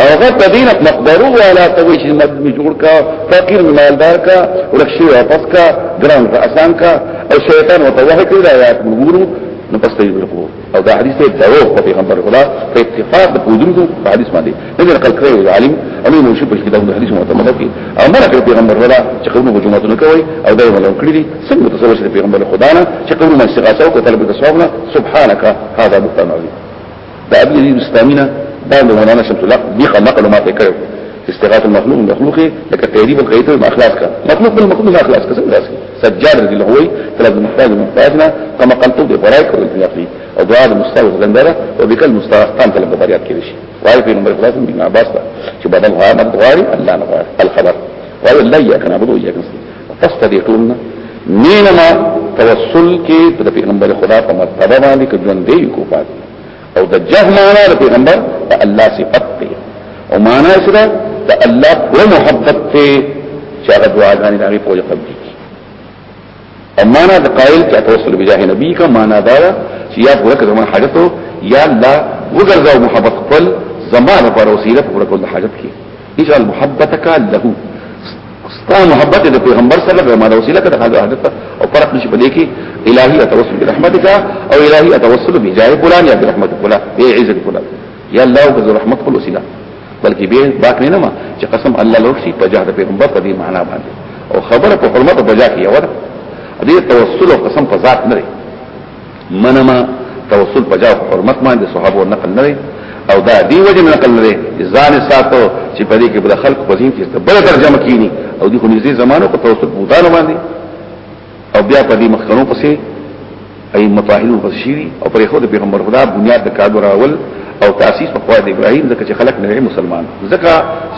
هغه په دین مقبرو والا ته وی چې مد می جوړ کا فقیر می مالدار کا ورخصي واپس کا ګران ته آسان کا او شیطان وتوه کړی دا آیات ګورو نو پس ته یو کو او دا حدیث ته دروغ په پیغمبر خدا په اتفاق د پوجونکو په حدیث باندې نه دې نقل کړی عالم امي نو شي په کې دا حدیث معتمد کی او مر کړ پیغمبر خدا چې قومه جمعه نه کوي او دا یې ولو کړی دي څنګه تصور شي پیغمبر خدا نه چې قومه استغاثه او طلب د ثواب نه سبحانك هذا بطن عظیم دا ابن علی مستامینه دا د مولانا شمس الله دی خلق له ماته کړو استغاث المخلوق المخلوق لکه تهذیب القیت ما اخلاص کا مخلوق بل مخلوق ما اخلاص کا څنګه راځي سجاد رضی الله عنه طلب المحتاج المحتاجنا كما قلت به فرايك او انفاقي او دعاء المستغاث غندره او بكل مستغاث تام طلب بريات کې شي وای په نمبر خلاص من عباس چې بدل غا نه غاري الله نه غاري الخبر وای الله يا كان عبد ويا كان پس ته دې ټول نه نینما توسل کې د پیغمبر خدا په مرتبه باندې کې ژوند دی کو پات او د جه معنا د پیغمبر په الله صفت دی او معنا سره د الله په محبت ته چې هغه دعاګانې د هغه په وجه قبلي او معنا د قائل چې توسل بجاه نبی کا معنا دا چې یا ورکه زمون حاجتو یا الله وګرځاو محبت خپل زمانه پر وسیله پر کول حاجت کې اجعل محبتك له ستا محبت د پیغمبر صلی الله علیه وسلم وسیله کړه هغه حضرت او فرق نشي پدې کې الہی اتوسل برحمتک او الہی اتوسل بجاه فلان یا برحمت فلان ای عزت فلان یا الله وذ رحمت کل وسیله بلکې به باک نه ما چې قسم الله لو شي پجاه د پیغمبر په دې معنا باندې او خبره په حرمت بجاه کې یو ده دې توسل او قسم په ذات نه منما توسل په جاه حرمت باندې صحابه نقل نه او دا دی وجه نقل نه ځان ساتو چې په دې کې بل خلق په دې کې بل ترجمه کینی او دې خو نږدې زمانو په توسل بوتان باندې او بیا په دې مخکنو پسې اي مطاهلو پسې شي او پر خود پیغمبر خدا بنیاد د کابر اول او تاسیس په قواعد ابراهيم ځکه چې خلق نه مسلمان ځکه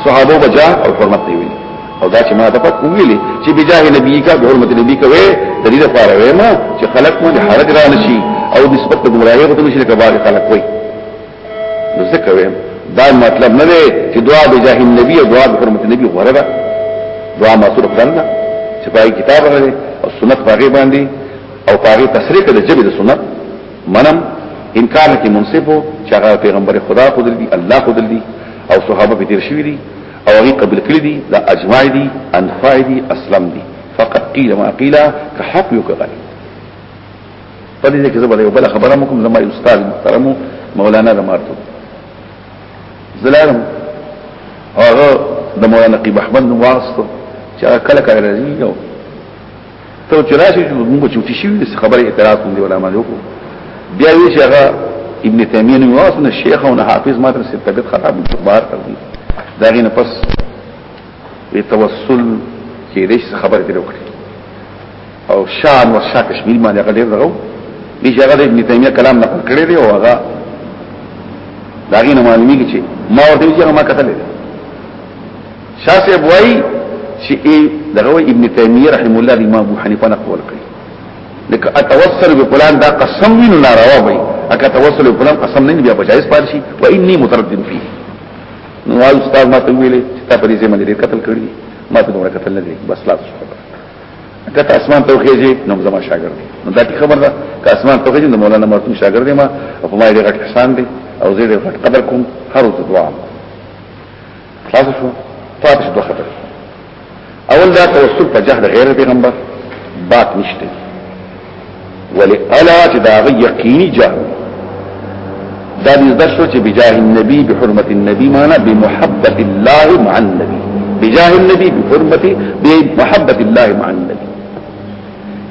صحابه بجا او حرمت دی ویلي او دا چې ما ته پک ویلي چې بجاه نبی کا به حرمت نبی کا وې د دې لپاره وې ما چې خلق مو حرج را نشي او نسبت د ګمراهي غوته نشي کبار خلق وې نو څه کوي دا مطلب نه دی چې دعا بجاه نبی او دعا به حرمت نبی غوړه ده دعا ماسور کړنه چې پای کتاب راغلي او سنت باغې باندې او پاره تصریح کړي چې د سنت منم انکار کې منصفو چې هغه پیغمبر خدا خود دی الله خود دی او صحابه به تیر شوی دي او هغه قبل کړی دي دا اجماع دي انفاع دي اسلم دي فقط قيل ما قيل كحق يو كغني په دې کې زبر یو بل خبره مکم زما استاد محترم مولانا دمارتو زلالم هغه د مولانا قیب احمد نو واسطه چې کله کله راځي ته چې راشي چې موږ چې وتی شي د خبرې اعتراض کوم دی ولا ما وکړو بیا وی چې هغه ابن تیمیه نو واس نه شیخ او نه حافظ ماته سره طبيعت خراب شو بار کړ دی دا غینه پس وی توسل کې دې خبرې دی وکړي او شان او شاک شمیل باندې هغه ډیر دغو دي چې هغه ابن تیمیه کلام نقل کړی دی او هغه دا غینه معلومیږي چې ما ورته چې ما کتل دی شاه صاحب وایي چې دغه ابن تیمیه رحم الله د امام ابو حنیفه نه قول کوي لکه اتوسل بفلان دا قسم وینو ناروا وي اګه توسل بفلان قسم نه بیا بجایز پات شي و انی متردد فيه نو واز استاد ما ته ویلې چې تا پرې زموږ لري قتل کړی ما ته دومره قتل نه دی بس لا څه خبره اګه ته اسمان ته وخیږي نو زما شاګرد دی نو دا کی خبر ده که اسمان ته وخیږي نو مولانا مرتون شاګرد دی ما په ما یې غټ احسان دی او زه دې غټ قدر کوم هر څه دعا خلاص شو پاتې شو دوه خبرې اول دا توسل په جهل غیر پیغمبر بات نشته ولی الا چې دا غي یقیني جهل دا دې درس چې بجاه النبي بحرمت النبي معنا بمحبت الله مع النبي بجاه النبي بحرمت بمحبت الله مع النبي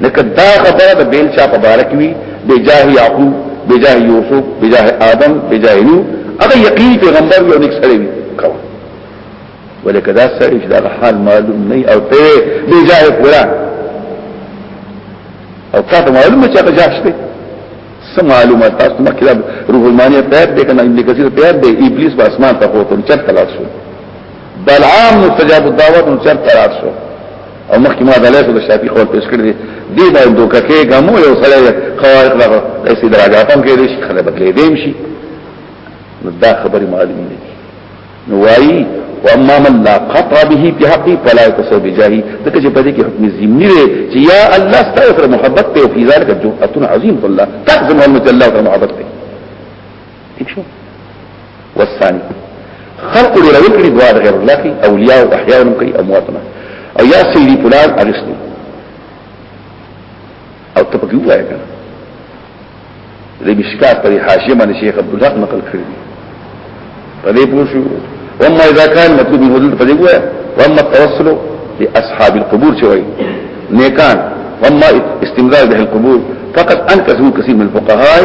لکه دا خبره د بیل چا په بارک وی بجاه یعقوب بجاه یوسف بجاه آدم بجاه نو هغه یقین پیغمبر یو نک سره وی کو ولکه دا سره چې دا حال معلوم نه او ته بجاه قران او تاسو معلومه چې هغه جاشته سم معلومات تاسو مخکې روح المانی پیاد دی کنه ابن کثیر پیاد دی ابلیس په اسمان ته پروت چت تلاسو بل عام مستجاب الدعوت نو چر قرار شو او مخکې ما د لاسو د شافعي خپل پیش کړی دی دا دوکه کې ګمو یو سره خوارق دا اسی درجاتم کې دي خله بدلې دیم شي نو دا خبرې معلوم دي نو وایي واما من لا قطع به في حقي فلا يتصل بجاهي دغه چې په دې کې حکم زمینی دی چې یا الله ستاسو محبت ته او فی ذلک جرأتون عظیم الله تعظم المتلاه محبت ته ٹھیک شو والثاني خلق لري وکړي دعا د غیر الله کی اولیاء او احیاء نو کوي امواتنا او یا سیدی فلان اغسنی او ته پکې وایې کنه د مشکات پر حاشیه باندې شیخ عبد الحق نقل کړی په دې پوښو وما اذا كان مطلوب من حدود فدې وایې وما التوسل لاصحاب القبور شوي نیکان وما استمرار به القبور فقط انكسوا كثير من الفقهاء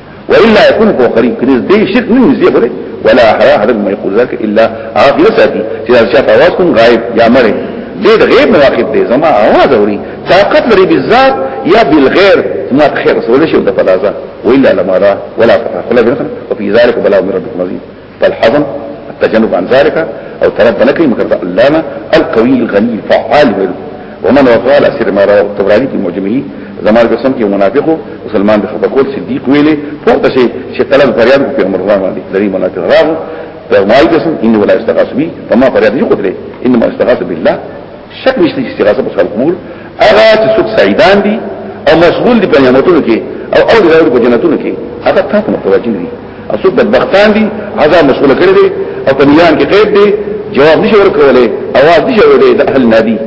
والا يكون هو قريب كنز دي شرك من نزيه خده ولا احرى احد ما يقول ذلك الا عاقل ساتي چې دا شاف اواز کوم غائب یا مړ دې د غیب نه واقف دی زما اواز اوري طاقت لري بالذات یا بالغیر ما خیر رسول شي د فلازه والا لما را ولا فقط ولا بنخل وفي ذلك بلاء من ربك مزيد بل حضم التجنب عن ذلك او طلب بنکي مگر دا الله نه القوي الغني فعال ويل ومن وقع على سر ما رواه الطبراني في معجمه زمان قسم کې منافق مسلمان د خبقول صدیق ویلې پورته شي چې طلب فریاد کو پیغمبر الله باندې لري منافق راغ پیغمبر قسم ان ولا استغاث بي فما فریاد یو قدره انما استغاث بالله شک مشته استغاثه په خلق مول اغا چې څوک سعیدان دي او مشغول دي په نعمتونو کې او اول راوړي په جنتونو کې هغه تاسو متوجه دي اسو بدبختان دي عذاب مسؤل کړی دی او په میان کې قید دی جواب نشي ورکولای اواز نشي ورکولای د اهل نادي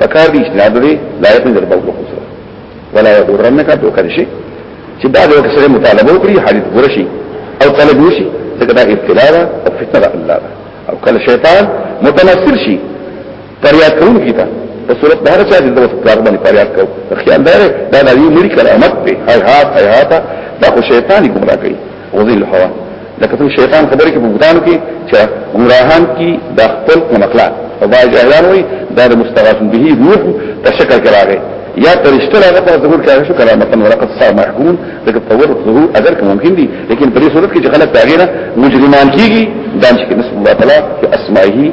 پکار دي چې نادي لایق نه دربو خسر ولا يغرنك تو کړی شي چې دا یو کسره مطالبه وکړي حدیث ورشي او طلب وشي ځکه دا ابتلاء او فتنه الله او کله شیطان متنصر شي پریاد کوم کی تا په صورت د هر چا د دوه کار باندې پریاد کو خیال دار دا د یو مری کرامت ته هاي هات هاي هات دا خو شیطان ګمرا کوي وذل هوا لکه څنګه شیطان خبره کې بوغدان کې چې ګمراهان کې د خپل مخلا او باج اعلان وي دا د مستغاث به روح په شکل کې راغی یا ترشته هغه په ظهور کې شو کرامت ورقه صار محکوم دغه تور ظهور اگر که ممکن دي لیکن په دې صورت کې چې خلک تاغیره مجرمان کیږي دانش کې نسب الله تعالی کې اسماءه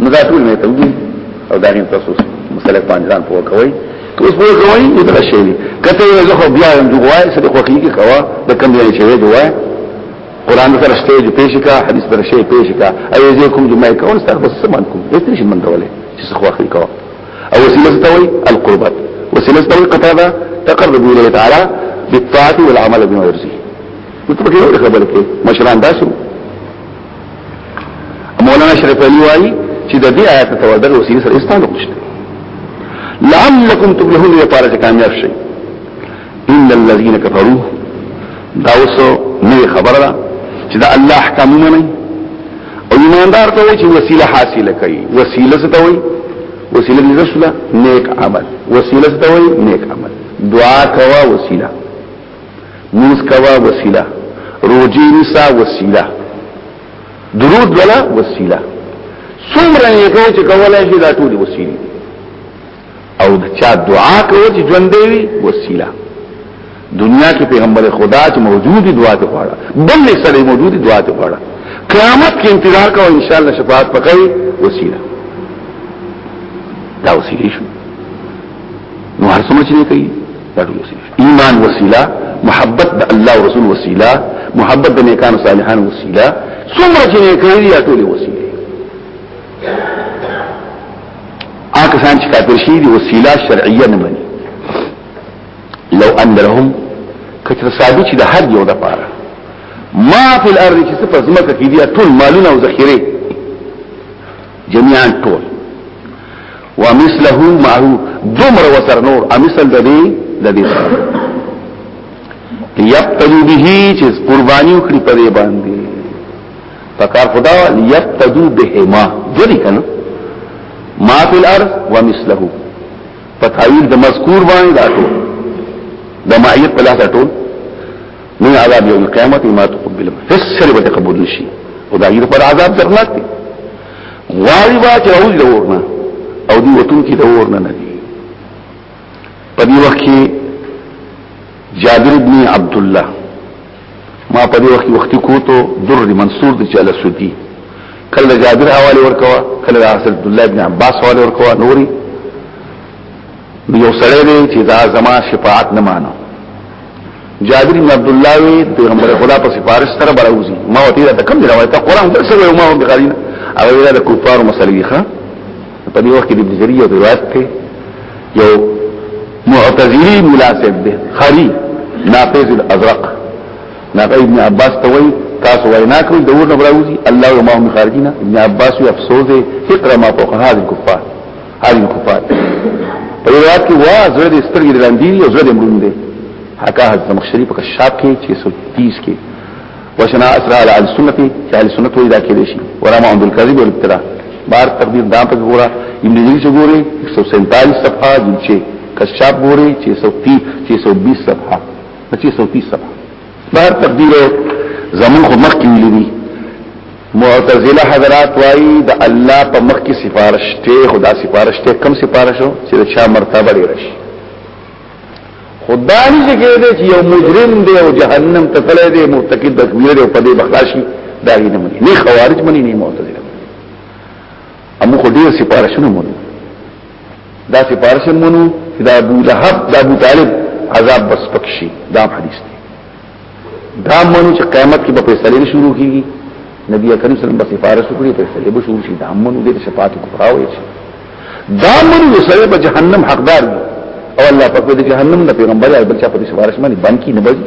نو دا ټول مې ته وګورئ او دا غیم تاسو مسله باندې ځان پوه کوئ اوس به کوي یو څه شي کته یو ځخه بیا هم دوه سره خوخي کې کوا د کم دی چې وی دوه قران سره شته چې پېښ کا حدیث سره شي پېښ کا ایو زه کوم جمعه کول سره بس سمان کوم هیڅ نشي من دوله چې خوخي کوا او وسیله توي القربات وسیله توي قطعه تقرب الى تعالی بالطاعه والعمل بما يرضي متفقين ولا خبرك مشران داسو مولانا شریف علی وايي چې د دې آیات ته ورته وسیله سره تعلق شته لعلکم تفلحون لپاره چې کامیاب شئ ان الذين كفروا دا وسو نه خبره ده چې دا الله احکام مني او ایماندار ته وایي چې وسیله حاصله کوي وسیله څه ته وایي وسیله دې رسوله نیک عمل وسیله څه ته وایي نیک عمل دعا کوا وسیله موز کوا وسیله روجی نسا وسیله درود ولا وسیله څومره یې کوي چې کولای شي دا ټول وسیله او د چا دعا کوي چې ژوند دی وسیله دنیا کې پیغمبر خدا چې موجودی دعا ته پاړه بل نه سره موجودی دعا ته پاړه قیامت کې انتظار کوو ان شاء الله شفاعت پکې وسیله دا وسیله شو نو هر څومره چې کوي دا ټول وسیله ایمان وسیله محبت د الله او رسول وسیله محبت د نیکان صالحان وسیله څومره چې نیکان یا ټول وسیله آکه سان چې کافر شي دي وسیله شرعیه نه مني لو ان لهم کچر ثابت چې د هر یو د پاره ما فی الارض چې په زمکه کې دي ټول مالونه او ذخیره جميعا ټول ومثله معه دمر وسر نور امثل د دې د دې یبتدو به چې قرباني وکړي په دې باندې پکار خدا یبتدو بهما ځری کنه ما فی الارض ومثله په تعویل د مذکور باندې دا ټول د معیت په لاس ټول من عذاب یوم القیامت ما تقبل هیڅ شربت قبول نشي او دا یې پر عذاب درناک دی غواړي با چې راوځي د ورنه او دی وطن کې د ورنه نه دي په دې وخت کې جابر ابن عبد الله ما په دې وخت وخت کوته در منصور د چاله سودي کله جابر حواله ورکوا کله حضرت عبد الله ابن عباس حواله ورکوا نوري یو سره دی چې دا زما شفاعت نه مانو جابر بن عبد الله وی پیغمبر خدا په سفارش سره براوزی ما وتی دا کم دی روایت قرآن بل سره ما هم بخاری نه او ویلا د کفار مسلې ښه په دې وخت کې د ابن جرير یو روایت ته یو معتزلی ملاسب دی خری نافذ الازرق نافذ ابن عباس ته وی تاسو وینا کوي د ور نه براوزی الله ما هم خارجینا ابن عباس یو افسوس دی فقره ما فوق هذه الكفار هاوی کفار په روایت کې وا زړه دې سترګې لاندې او زړه دې مړوند دي حکا حضرت مخشری په کشاف کې 630 کې وشنا اسرا علی السنت چې اهل سنت وې دا کې دي شي ورما عبد الکذب والابتداء بار تقدیر دا په ګورا ابن جریر چې ګوري 147 صفحه جلچه کشاف ګوري 630 620 صفحه 630 صفحه بهر تقدیر زمون خو مخ کې ویلي معتزله حضرات وایي د الله په مخ کې سفارش ته خدا سفارش ته کم سفارشو چې د چا مرتبه لري شي خدای دې کې دې چې یو مجرم دی او جهنم ته تللی دی مرتکب د کبیره دی او په دې بخلاشي دا یې نه مني نه خوارج مني نه معتزله امو خو ډیر سفارشونه مونږ دا سی پارش منو چې دا ابو لهب دا ابو طالب عذاب بس پکشي دا حدیث دی دا منو چې قیامت کې په فیصله شروع کیږي نبی کریم صلی الله علیه وسلم بس فارس کړی فیصله به شروع شي دا منو دې شفاعت کبرا وایي دا منو سره په جهنم حقدار دی او الله پاک دې جهنم نه پیغمبر یا بل چا په سفارش باندې باندې نه بځي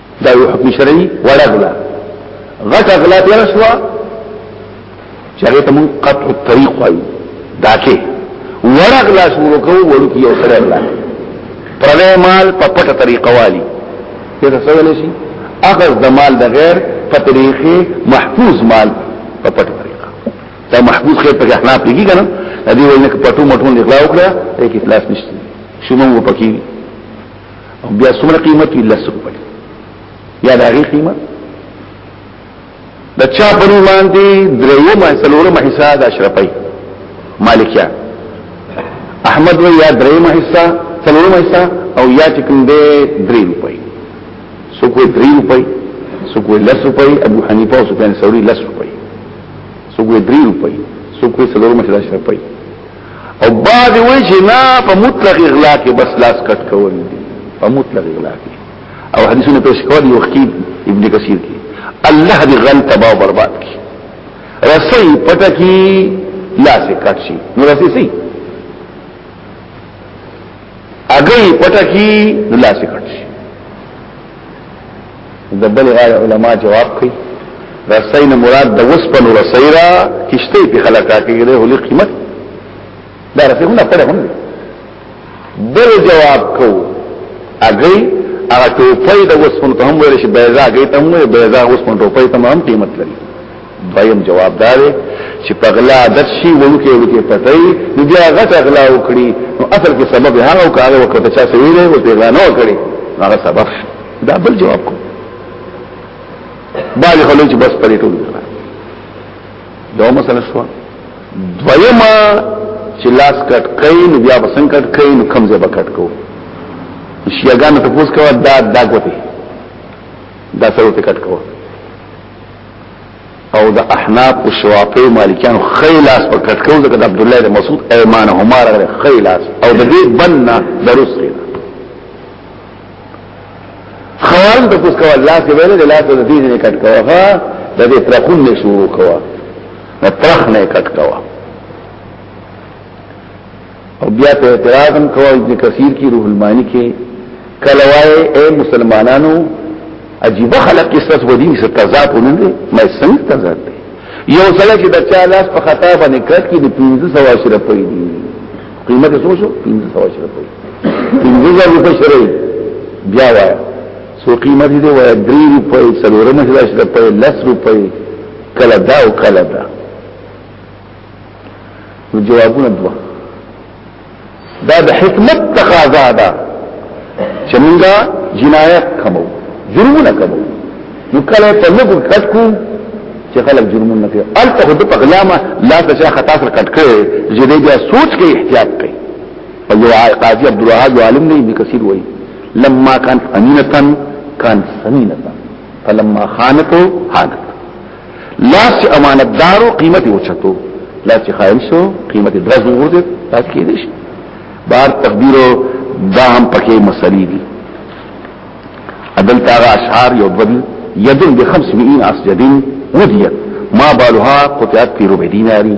دا یو حکم شرعي وړغلا غټ غلا تیر شو چې هغه ته مون قطع الطريق وایو دا کې وړغلا شروع کوو ورو کې یو سره غلا پرې مال په پټه طریقه والی دې څه ویل شي اخذ د مال د غیر په طریقې محفوظ مال په پټه طریقه دا محفوظ خیر په احنا پیږي کنه دې ولنه پټو مټو نه غلا وکړه دې کې اخلاص نشته شنو وپکې او بیا څومره قیمت وی لس روپۍ یا دا غي قیمت د چا په ایمان دی دریمه څلورمه حصہ د اشرفی مالکیا احمد و یا دریمه حصہ څلورمه حصہ او یا چې کوم دی درې روپۍ سو کوی درې روپۍ سو کوی لس روپۍ ابو حنیفه او سفیان ثوری لس روپۍ سو کوی درې روپۍ سو کوی څلورمه حصہ اشرفی او بعد وی چې نه په مطلق اغلا کې بس لاس کټ کول دي په مطلق اغلا کې او حدیثونه پیش کول یو خکیب ابن کثیر کې الله دې غلط تباہ برباد کی رسی پټه کی لاس کټ شي نو رسی سي اگئی پټه کی لاس کټ شي د بل غاړه علما جواب کوي رسۍ نه مراد د وسپنو رسۍ را کشته په خلک راکېږي له لوی قیمت دا رسۍ هم نه پړه هم بل جواب کو اګي هغه ټوپۍ د وسپنو ته هم ویل شي بیزا اګي ته هم ویل بیزا وسپنو ټوپۍ ته هم قیمت لري دویم جواب دا دی چې په غلا عادت شي ولکه ولکه پټي نو بیا غټ غلا وکړي نو اصل کې سبب هغه او کار وکړ چې څه ویلې او ته غلا نه وکړي هغه سبب دا بل جواب کو باندې خلک چې بس پرې ټول دا مسله شو دویمه چې لاس کټ کین بیا بسن کټ کین کم ځای بکټ کو شیګان ته پوس کوا دا دا کوته دا سره ته کټ کوا او د احناف او شوافی مالکیان خیلاس په کټکو ځکه د عبد الله بن مسعود ایمان هما راغله خیلاس او د دې بننا دروس دی خوان د کوس کول لاس ویل د لاس د دې نه کټکو ها د دې ترخون نه شروع کوا د ترخ نه کټکوا او بیا په اعتراض هم کوي ابن کثیر کی روح المانی کې کلوای اے مسلمانانو عجیب خلق کې ستاسو دین څخه تضاد ونه دي مې څنګه تضاد دي یو سره چې د چا لاس په خطا باندې کړ کې د 1500 اشرف پي دي قیمت څه شو 1500 اشرف پي 1500 روپے شرې بیا وای سو قیمت دې وای 3 روپے څلورم اشرف پي 10 روپے کله دا او کله دا نو جوابونه دوه دا د حکمت تقاضا ده چې موږ جنایت کمو جرمونه کمو نو کله په لګو کټ کو چې خلک جرمونه کوي الته خود په غلامه لا تشا خطا سره کټ کړي چې دې بیا سوچ کې احتیاط کوي په یو قاضي عبد الوهاب عالم نه ابن کثیر وایي لما كانت امينه كانت سمينه فلما خانته حانت لاس چې امانت دارو قیمت یې وچتو لاس چې خائن شو قیمت یې درز وګرځي لاس کې دي شي بار تقدیر دا هم پکې مسلې دي عدل تاغه اشعار یو بدل یدن ب 500 اسجدین ودیت ما بالها قطعت فی ربع دیناری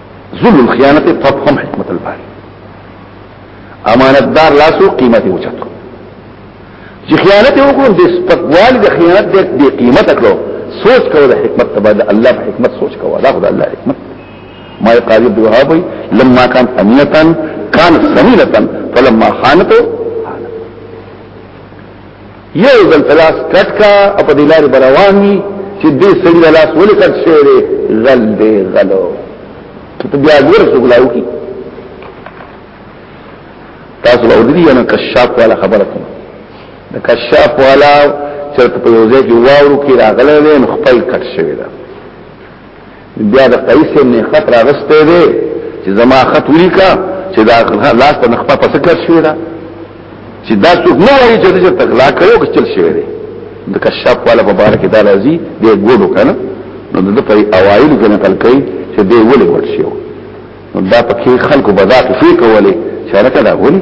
ذل الخيانه فافهم حکمت الباري امانتدار لاسو قیمت اوچتو چې خیانت وکړو د سپکوال د خیانت د بی قیمت کړو سوچ کوو د حکمت تبا د الله په حکمت سوچ کوو دا خدای الله حکمت ما قاضي عبد الوهاب لما كان امينه كان سمينه فلما خانته یو ځل پلاس کټ کا په دې لارې بروان وي چې دې سړي د لاس ولې کټ شوی دی غل دی غلو ته بیا ګور څه ګلاو کی تاسو له دې نه کشاف والا خبره کوم د کشاف والا چې په یو ځای کې واورو کې راغلی دی نو خپل کټ شوی دی بیا د قیس ابن خط راغسته دی چې زما خط ولیکا چې دا لاس په نخپه پس کړ شوی دا چې دا څوک نه وایي چې د تخلا کړو کې چل شوی دی د کشاف والا په بار کې دا راځي د ګوډو کنه نو د په اوایل کې نقل کوي چې دی ولې ور شو نو دا پکې خلکو بذات فی کولې چې راته دا ولې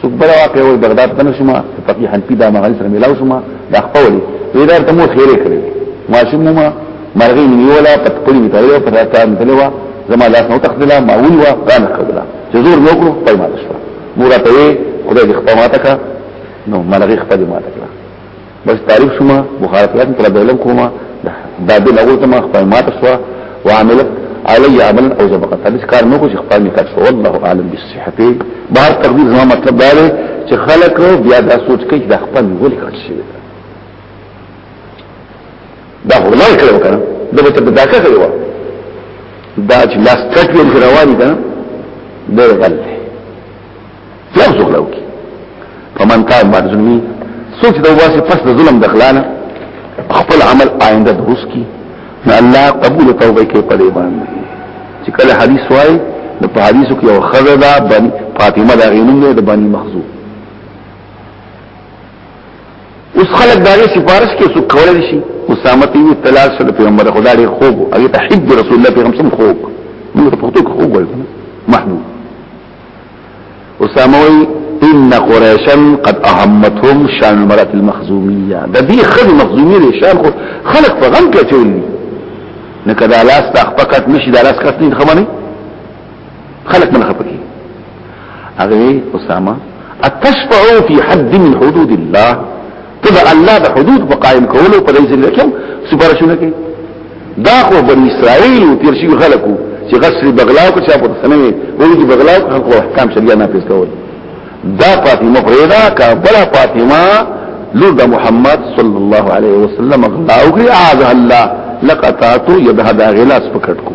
څوک بل واقع وي بغداد ته نشم فقيه حنفي دا مغالي سره ملاو شم دا خپلې ویدار ته مو خیره کړې ماشوم ما مرغي نیولا په خپل میتاله په راته متلوا زما لاس نو تخدلا ما ولوا غان خدلا چې زور نو کړو په ما شو مور ته خدای دې خپل ما تکا نو مرغي خپل ما تکا بس تعریف شما مخالفت پر دولم کوما دا د لغو ته ما خپل ماته شو وعملت علی عمل او سبقت هیڅ کار نه کوي خپل نه کار شو والله اعلم بالصحه بار تقدیر زما مطلب دا دی چې خلک بیا دا سوچ کوي دا خپل ولې کار شي دا خدای کړو کنه دا به ته دا څه کوي دا چې لاس کټ یې رواني کنه دا غلط بیا څوک راو کی فمن تاب بعد ظلمي څوک چې دواسي پس د ظلم دخلانه خپل عمل آینده درست کی نو الله قبول توبه کوي په دې باندې چې کله حدیث وای نو په حدیثو کې یو خزه ده بني فاطمه دا غینوم ده د بني مخزوم اوس خلک داغه سفارش کې څو کولای شي اسامه تی اطلاع سره پیغمبر خدا لري خوب هغه تحب رسول الله پیغمبر سم خوب موږ په پښتو کې خوب وایو محمود اسامه وی ان قريشا قد اهمتهم شان المرأة المخزومية د دې خل مخزومي لري شان خو خلق په غم کې چولني نه کدا لاس تا فقط نشي دا لاس کس نه خبرني خلق من خپکی هغه اسامه اتشفعوا في حد من حدود الله ته د الله د حدود په قائم کولو په دې ځل کې سپارښتنه کوي دا خو بنی اسرائیل او تیر شي خلکو چې غسل بغلاو کې چا په سنوي وایي چې بغلاو کې خلکو احکام شریعه نه پیښ کول دا فاطمه پرېدا کا بلا فاطمه لور د محمد صلی الله علیه وسلم غلاو کې اعاذ الله لقطاتو یده دا غلاس پکټ کو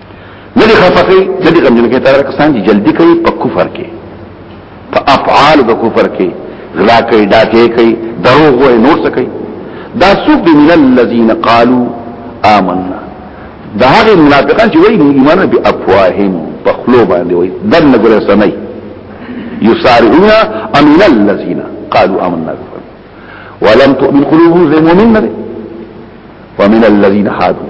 نه دي خفه کوي نه دي غمجن کوي تر کسان چې جلدی کوي په کفر کې په افعال د کفر کې غلا کوي ډاکې کوي دروغ وایي نور څه کوي دا سوق دي من الذين قالوا آمنا دا هغه منافقان چې وایي ایمان به افواههم په خلو باندې وایي دنه ګره سمي يسارعون من الذين قالوا آمنا ولم تؤمن قلوبهم زي مؤمنين ومن الذين حادوا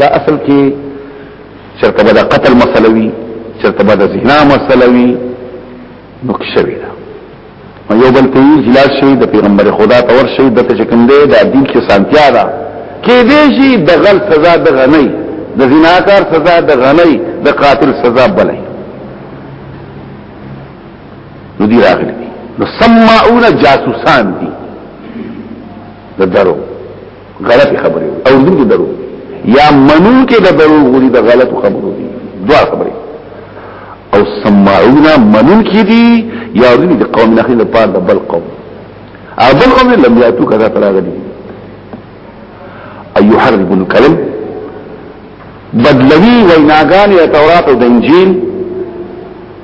دا اصل کې چرته به د قتل مسله وي چرته به د زنا مسله وي نو کې شوی دا یو بل ته جلاس شي د پیغمبر خدا ته ور شي د ته کوم دی د دین کې سانتیا ده کې دې شي د غل سزا د غنۍ د زناکار سزا د غنۍ د قاتل سزا بلې نو دی راغلی نو سمعون جاسوسان دي د درو غلط خبرې او دې درو یا منو کې د درو غوړي د غلط خبرو دي دوه خبرې او سمعون منو کې دي یا دې د قوم نه خلک په بل قوم او بل قوم لم یاتو کذا تراغلي ايو حرب الكلم بدلوي ویناګان یا تورات او د انجیل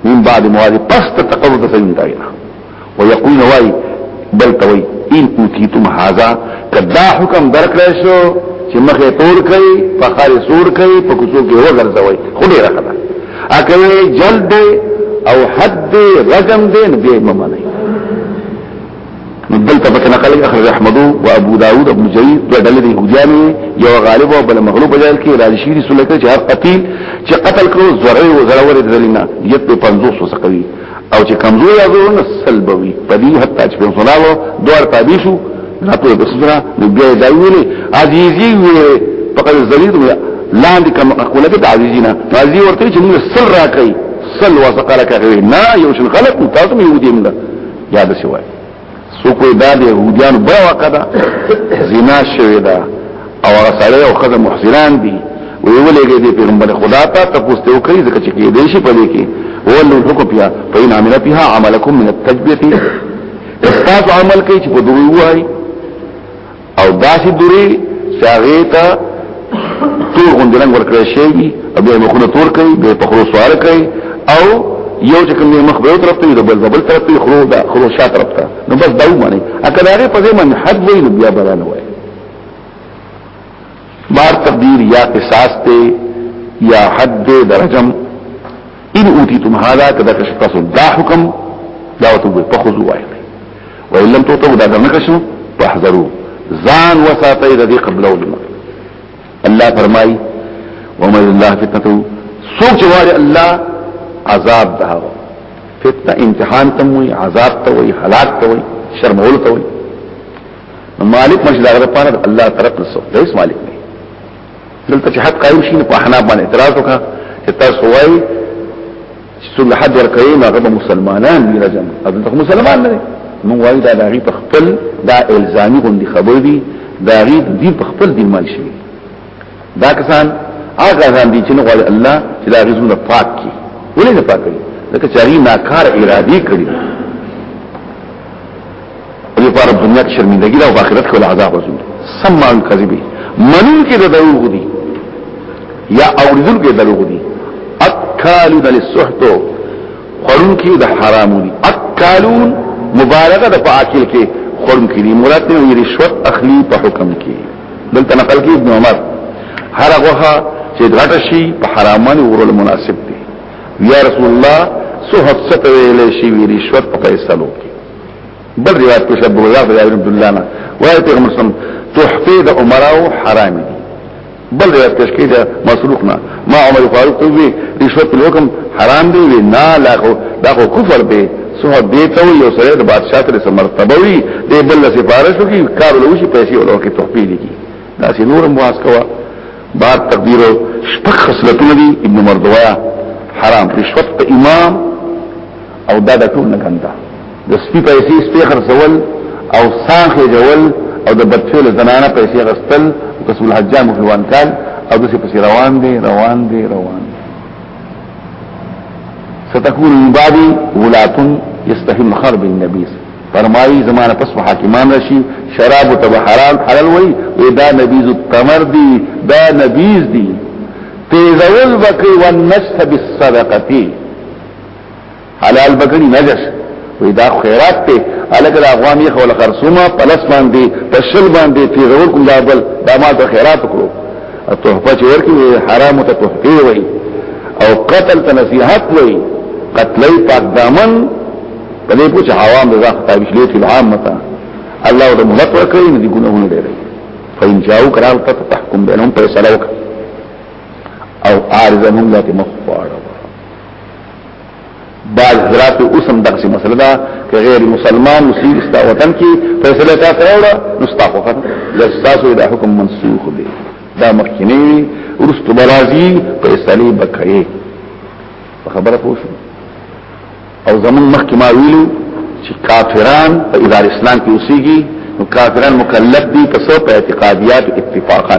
من بعد موالي پس تقرر تسلیم دایره ويقول وای بل توي ان اوتیتم هذا کدا حکم درکړې شو چې مخه تور کړي فخر سور کړي په کوڅو کې وګرځوي خو ډیره خطر اکه جلد او حد رجم دې نه به ممنه دلته پکې نقل اخرج احمد او ابو داود ابن جرير د ډلې د هوجاني یو غالب او بل مغلوب جاهل کې راځي شي رسول الله چې هر قتیل چې قتل کړو زرعي او زرور د دلینا یت په 500 وسقوي او چې کمزوري او زورونه سلبوي په دې حتی چې په صلاو دوار تابع شو راته د سره نو بیا دا ویلې عزیزي ویلې فقط زلید ویلې لاندې کوم اقوله کې عزیزي نه عزیزي ورته چې موږ سل راکړي سل وسقلک غوي نه یو شن غلط تاسو مې ودیم دا یاد شوی سو کوئی دا دی یهودیان بلا واقع دا زنا شوی دا او رساله او خزم محسنان دی وی ولګې دی پیغمبر خدا ته تاسو ته وکړي ځکه چې کې دی شي په دې کې ولو حکم بیا فین عمل بها عملکم من التجبیه استاذ عمل کوي چې په دوی وایي او داسې دوري چې هغه ته تور غوندرنګ ورکړی شي او به مخونه تور کوي به په خرو سوار کوي او یو چې کوم مخ به طرف ته د بل بل طرف ته خرو دا خرو شا طرف ته نو بس داو معنی اکه دا غي په ځای من حد وی نو بیا بیان وای بار تقدیر یا قصاص ته یا حد درجم ان اوتیتم هذا کدا که تاسو دا حکم دا وته په خو وای و ان لم توتو دا نه کښنو فاحذروا ځان وساتئ د دې قبل او دمه الله فرمای ومن الله فتنته سوچ واره الله عذاب ده فتنه امتحان تم وي عذاب ته وي هلاک ته وي شرمول ته وي مالک مشدار ده پاره الله طرف نسو دیس مالک دلته چې حد قائم شي نو په احناف باندې اعتراض وکړه چې تاسو وایي چې څنګه حد ورکړي نو هغه مسلمانان دي راځم دلته مسلمان نه دي نو وایي دا دغه په خپل دا الزامي غوندي خبر دي دا غي دي په خپل دي مال شي دا کسان هغه غان دي چې نو غواړي الله چې دا غزونه پاک کړي ولې نه پاک کړي لکه چې هغه ناکار ارادي کړی دې په اړه دنیا کې شرمندګي او آخرت کې عذاب ورسول سمان کذبي منون کې د دروغ دي یا اوریدل کې دروغ دي اکالو دل سحتو خورون کې د حرامو دي اکالون مبالغه د پاکل کې خورون کې دي مراد نه رشوت اخلي په حکم کې دلته نقل کې ابن عمر هر هغه چې غټه شي په حرامانه ورول مناسب دي یا رسول الله سحت ستوي له شي رشوت په فیصلو کې بل روایت کې شب الله بن عبد الله نه وایي پیغمبر صلی الله علیه وسلم تحفه د عمراو حرام دي بل روایت کې شکی ده مسروق نه ما عمر فاروق ته وی رشوت په حکم حرام دی وی نه لا خو دا خو کفر دی سو دې ته یو سره د بادشاہ تر سم مرتبه وی دې بل له سفارش کی کار له شي پیسې ولو کې تحفه دي دا سي نور مواس کوا بار تقدیر شپږ خصلتونه دي ابن مردویا حرام رشوت په امام او دا د ټول نه کنده د سپي پیسې سپي خرڅول او ساخه جول او د بچو له زنانه پیسې غستل قسم الحجام مخلوان کال او دسې پسې روان دي روان دي روان دي ستكون من بعدي غلات يستهم خرب النبي فرمایي زمانه پس حاکمان راشي شراب تب حلال حلال وي ودا نبيز التمر دي دا نبيز دي تیزول بکی والنشت بالصدقتی حلال بکړي نجس وې دا خیرات ته الګ د افغان یې خول خرصومه پلس باندې پشل باندې تیرور کوم دا بل دا ما ته خیرات کړو تحفه چې ورکی حرام ته تحفه وي او قتل ته نصيحت وي قتلې پاک دامن په دې پوښ عوام د ځخ تابع شلې په عام متا الله د مهلت ورکړي نه دي ګناهونه لري فإن جاءوا قرار تحكم بينهم فيصلوا او عارضهم لكن مخفار بعض حضرات په اوسم دغه مسله ده چې غیر مسلمان مسلمان ستا وطن کې فیصله تا کړو نو ستا خو خره لستاسو د حکم منسوخ دی دا مخکنی ورست برازي فیصله بکړي خبره پوه او زمون مخکې ما ویلو چې کافران په اداره اسلام کې اوسېږي نو کافران مکلف دي په څو په اعتقادیات اتفاقا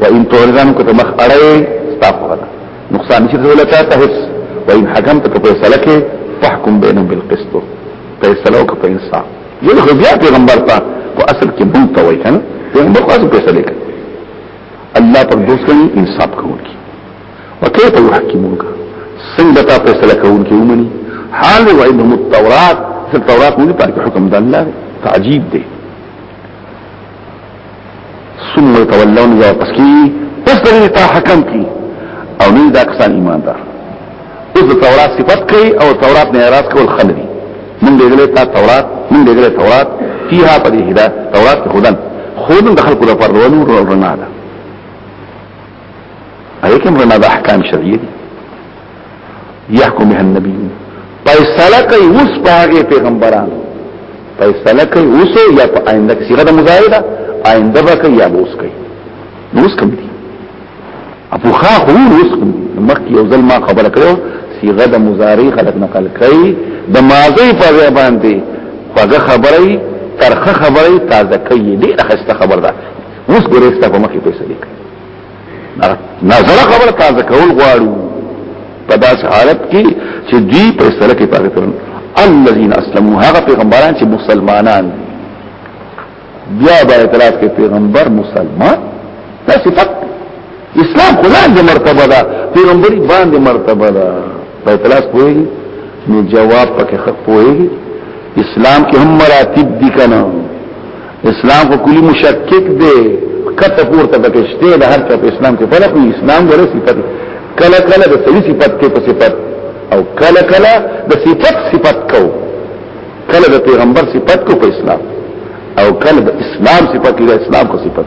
وان تعرضن کو مخ اړه استاف غلا نقصان نشي ولا تا تحس وان حكمت کو فیصله کې فحكم بينهم بالقسط فیصله کو په انصاف یله خو بیا پیغمبر ته او اصل کې مونږ ته وای کنه پیغمبر خو اصل فیصله کوي الله پر دوست کوي انصاف کوي وکيف يحكمونك څنګه تا فیصله کوي ومني حال وعدهم التوراة التوراة موږ په حکم د الله تعجیب دی ثم يتولون يا پسکی پس دې ته حکم کی او نه دا کسان ایماندار اوس د تورات صفت کوي او تورات نه راز کول خلوی من دغله تا تورات من دغله تورات فيها په دې هدا تورات هدن خودن د خلکو لپاره ورونو رڼا ده الیکم رڼا د احکام شرعیه دي يحكم بها النبيون فیصله کوي اوس په هغه پیغمبرانو فیصله کوي اوس یا په آینده کې صيغه مزایده آینده به کوي یا اوس کوي نو اوس کوم دي ابو خا خو اوس کوم مخکې یو ځل ما خبره کړو صيغه د مضارع خلق نقل کوي د ماضي په ځای باندې فغه خبري ترخه خبري تازه کوي دي اخسته خبر ده اوس ګورسته په مخې پیسې لیکي نظر خبره تازه کول غواړو په داس حالت کې چې دوی په سره کې پاتې کړل الذين اسلموا هغه پیغمبران چې مسلمانان بیا به اعتراض کې پیغمبر مسلمان دا صفت اسلام خدای د مرتبه ده پیغمبر باندې مرتبه ده په اعتراض کوی نو جواب پکې خپوي اسلام کې هم مراتب دي کنه اسلام خو کلی مشکک دی کته پورته پکې شته د هر چا په اسلام کې فرق نه اسلام ګره صفت کله کله د سړي صفت کې په صفت او کله کله د صفت صفت کو کله د پیغمبر صفت کو په اسلام او کله د اسلام صفت کې د اسلام کو صفت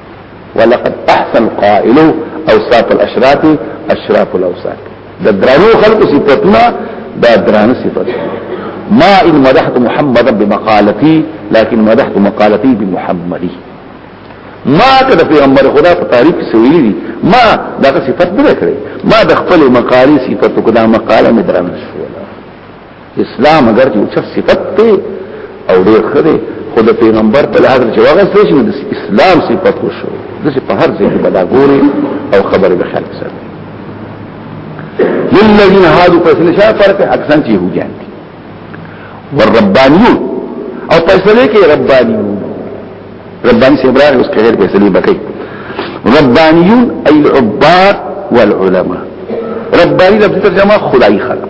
ولقد احسن قائلو اوصاف الاشراف اشراف الاوصاف د درانو خلق صفاتنا دا دران صفات ما ان مدحت محمدا بمقالتي لكن مدحت مقالتي بمحمدي ما کده پیغمبر خدا په تاریخ کې ویلي دي ما دا صفات نه کړې ما د خپل مقالي صفات کو دا مقاله مې درنه شو اسلام اگر یو څه صفت دی او ډیر خره خو د پیغمبر په لحاظ چې هغه څه چې د اسلام صفت وشو د په هر ځای کې بلا ګوري او خبره به خلک سره للذین هادو پس نشه فرق اکثر چې هوجان دي والربانیون او فیصله کې ربانیون ربانی سے ابراهیم اس کغیر فیصله بکی ربانیون ای العباد والعلماء ربانی لفظ ترجمه خدای خلق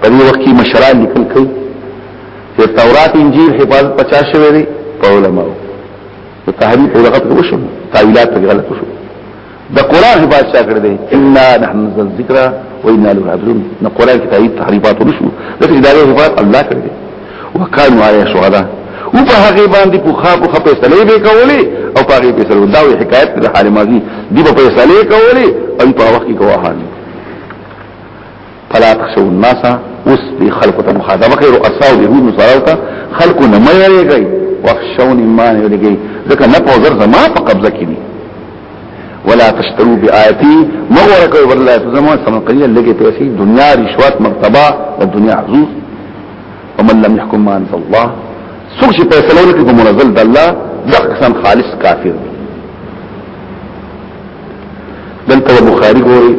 په دې وخت کې مشران لیکل کوي چې تورات انجیل حفاظت پچا شوی دی په علماء د تحریف او غلط وشو تعویلات په غلط وشو د قران حفاظت چا کړی دی ان نحن نزل ذکر و ان له حافظون نو قران کې تعویل تحریفات وشو د ادارې حفاظت الله کړی دی وکانو علی شهدا او په هغه باندې په خا په خپل سلې به کولې او په هغه په سلو دا حکایت د حال ماضي دی په سلې کولې او په وخت کې گواهان فلا تخشوا الناس اوس دې خلکو ته مخاطبه کوي او اصحاب يهود نصارو ته خلکو نه مې یریږي واخشوني ما نه یریږي ځکه نه په زر زما په قبضه کې دي ولا تشتروا بآياتي مغورك والله تزمو سمن قليلا لګي پیسې دنیا رشوت مرتبه او دنیا عزوز ومن لم يحكم ما انزل الله څوک چې فیصله وکړي په منزل د الله ځکه خالص کافر دی دلته بخاری ګوري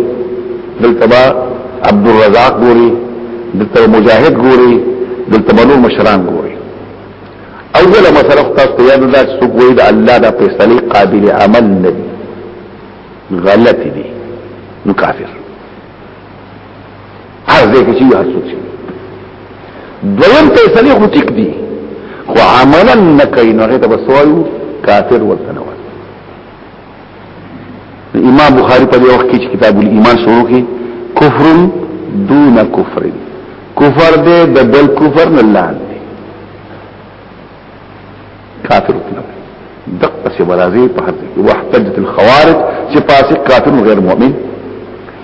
دلته با عبد الرزاق ګوري دلته مجاهد ګوري دلته بنو مشران ګوري اول مسله تاسو ته یاد ده چې ګوي د الله د فیصله قابل عمل نه غلط دي نو کافر هر ځای کې چې هر څه شي دویم فیصله خو ټیک دي خو عملا نه کوي نو هغه ته بسوایو کافر ورته امام بخاری په دې وخت کې چې کتاب الایمان شروع کړي کفر دون کفر کفر دې د بل کفر نه لاندې کافر مطلب دقه سی برازي په هر ځای وحتجت الخوارج چې فاسق کافر غیر مؤمن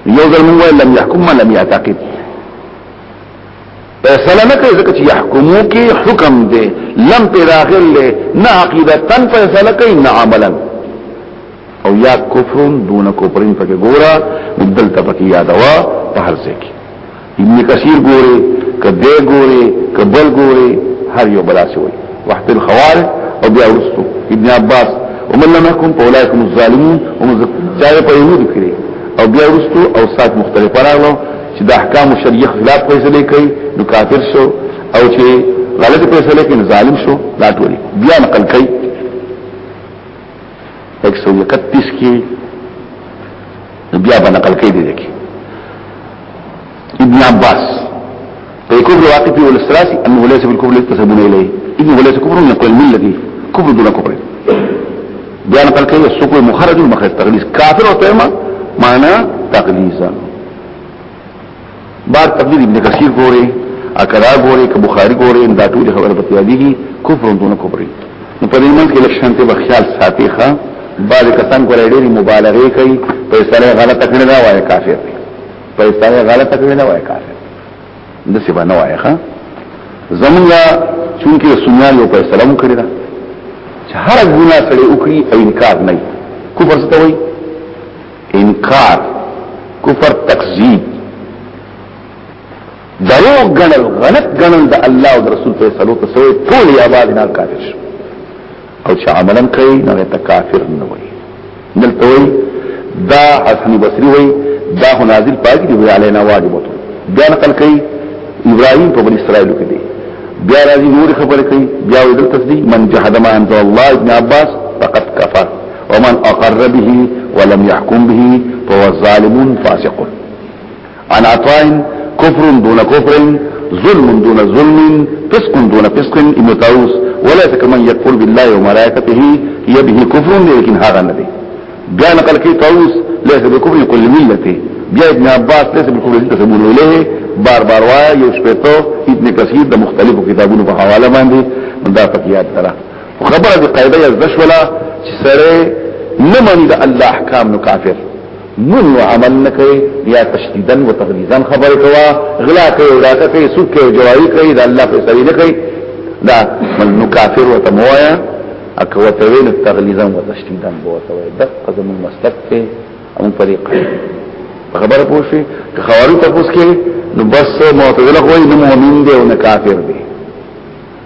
یو ځل موږ لم يحكم ما لم يعتقد فیصله نه کوي ځکه چې يحكمو کې حکم دی لم په داخل له نه عقیده تن فیصله کوي نه عملا او یا کفر دون کفرین پکې ګورا دلته پکې یادوا په هر ځای کې ابن کثیر ګوري کده ګوري کبل ګوري هر یو بلا شوی وحد الخوارج او بیا ورستو ابن عباس ومن لم يكن فاولئكم الظالمون ومن ذا په يهود کړي او بیا ورستو او سات مختلفه راغلو چې د احکام شریعه خلاف فیصله کوي نو کافر شو او چې غلط فیصله کوي ظالم شو لا ټول بیا نقل کوي 131 کې بیا به نقل کوي دي کې ابن عباس په کفر واقع په ولسراسي ان ولس بالکفر يتسبون اليه ان ولس كفر يقول من الذي كفر دون كفر بیا نقل کوي سوق مخرج المخرج تغلیظ کافر او تیمه معنا تغلیظا بار تبدیل ابن کثیر ګوري اکرا ګوري که بخاری ګوري دا ټول خبره پته یادېږي کفر دونه کفر نو په دې منځ کې لکشن ته بخیال ساتي ښا بعض کسان ګوري ډېر مبالغه کوي په سره غلطه کړی دا وایي کافر دی په سره غلطه کړی دا وایي کافر د څه باندې وایي ښا زمونږه چونکه سنیان یو په سلام کړی دا چې هر ګناه سره وکړي او انکار نه کوي کفر څه وایي انکار کفر تکذیب دروغ غنل غلط غنل د الله او رسول په صلو ته سوې ټول یا بعد نه کافر شو او چې عملا کوي نو ته کافر نه وي دلته وي دا حسن بصري وي دا هو نازل پاک دی وی علینا واجب وته بیا نقل کوي ابراهيم په بني اسرائيل کې دی بیا راځي نور خبره کوي بیا ودل تصدیق من جهاد ما انزل الله ابن عباس فقط کفر ومن اقر به ولم يحكم به فهو ظالم فاسق عن عطاء كفر دون كفر ظلم دون ظلم فسق دون فسق ابن طاووس وليس كمن يكفر بالله وملائكته يبه كفر لكن هذا نه بیا نقل کی طاووس ليس بكفر كل ملته بیا ابن عباس ليس بكفر تسمون اليه بار بار وایا یو شپته ابن کثیر د مختلفو کتابونو په حواله باندې دا پکې یاد کړه خبره دې قاعده یې زده شوله چې سره نه مني د الله احکام نو کافر من عمل نه کوي یا تشدیدا و تغلیظا خبره کوا غلا کوي ولاکه کوي سود کوي جواری کوي د الله په سری نه کوي دا من کافر و تموایا اکو وتویل تغلیظا و تشدیدا بو توي دقه زمون مسلک ته او طریقه خبره پوښي که خوارو تاسو کې نو بس معتزله کوئی نه مؤمن دی او نه کافر دی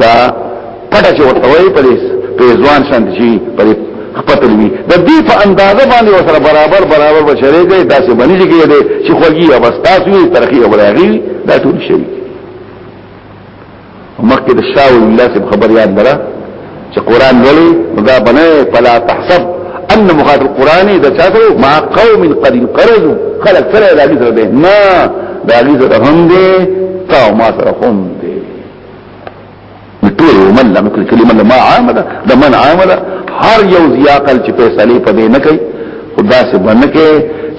دا پټه چې ورته وایي په دې په ځوان شان شي په دې خپل وي د دې په اندازه باندې وسره برابر برابر بشری دی داسې باندې کې دی چې خوږی او بس تاسو یې ترخی او راغی دا ټول شي مخکې د شاول الله سب خبر یاد درا چې قران ولي دا بنه فلا تحسب ان مخاط القران اذا شافوا مع قوم قد انقرضوا خلق سره د دې سره نه د دې سره هم دي تاو ما سره هم ټول ومن لم يكن كلمه ما عامه ده د من عامه ده هر یو زیاقل چې فیصله په دې نه کوي خدا سے باندې کې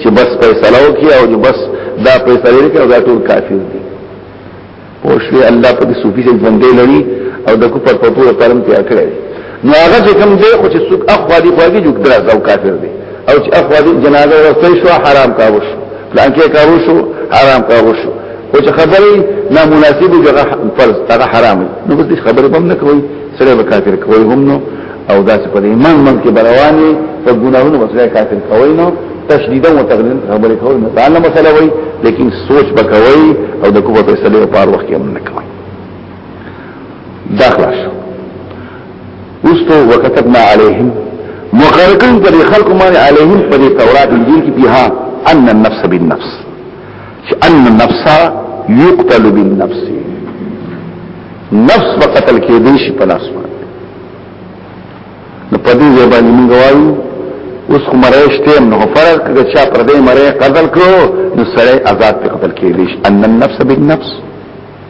چې بس فیصله وکي او چې بس دا فیصله لري او دا ټول کافر دي پوښتنه الله په دې صوفي څخه باندې لري او د کو پر پتو پرم ته اکړه نو هغه چې کوم دی خو چې څوک اخوا دی خواږي جوړ درځه او کافر دی او چې اخوا دی جنازه ورسته شو حرام کارو شو پلان کې کارو شو حرام کارو شو او چې خبرې نامناسب جوړه فرض هغه حرام نو بس خبرې هم نه کوي سره به کافر کوي هم نو او دا چې په ایمان من کې برواني په ګناهونو مسله کافر کوي نو تشدیدا او تغلیظ خبرې کوي نه تعالی مسله وي لیکن سوچ بکوي او د کومه فیصله په وخت کې هم نه کوي داخلاص وستو وكتبنا عليهم مقرقين پر خلق ماني عليهم پر تورات انجيل کی بها ان النفس بالنفس ان النفس يقتل بالنفس نفس وقتل کې دی شي په لاس باندې نو په دې ځای باندې موږ وایو اوس خو مرېشته نو فرق کې چې پر دې مرې قتل کړو نو سره آزاد قتل کې دی ان النفس بالنفس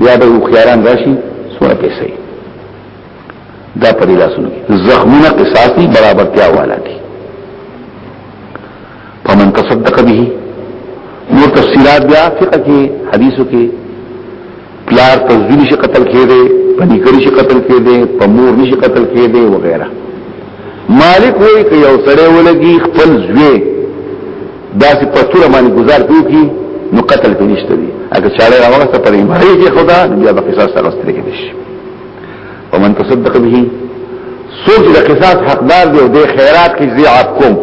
بیا به هوښیاران راشي څونه پیسې دا په دې لاسونو کې زخمونه قصاص دي برابرتیا والا دي فمن تصدق به نور تفصیلات بیا فقہ کې حدیثو کې پلار تزویل شي قتل کېده پنیکری شي قتل کېده پمور نشي قتل کېده وغیرہ مالک وایي که یو سړی ولګي خپل زوی دا چې په تور باندې گزار کوي نو قتل کې نشته دي اګه چاړه راوغسته پر ایماری کې خدا بیا به قصاص سره واستل کې نشي ومن تصدق به سوچ د قصاص حقدار دی او د خیرات کې زی عاب کوم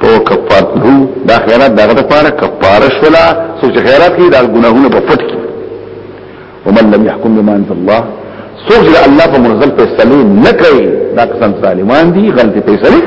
تو کفارت هو دا خیرات دغه لپاره کفاره شولا سوچ خیرات کې دا ګناهونه په پټ کې ومن لم يحكم بما انزل الله سوچ د الله په منزل په سلیم نه کوي دا قسم ظالمان دي غلطي په سلیم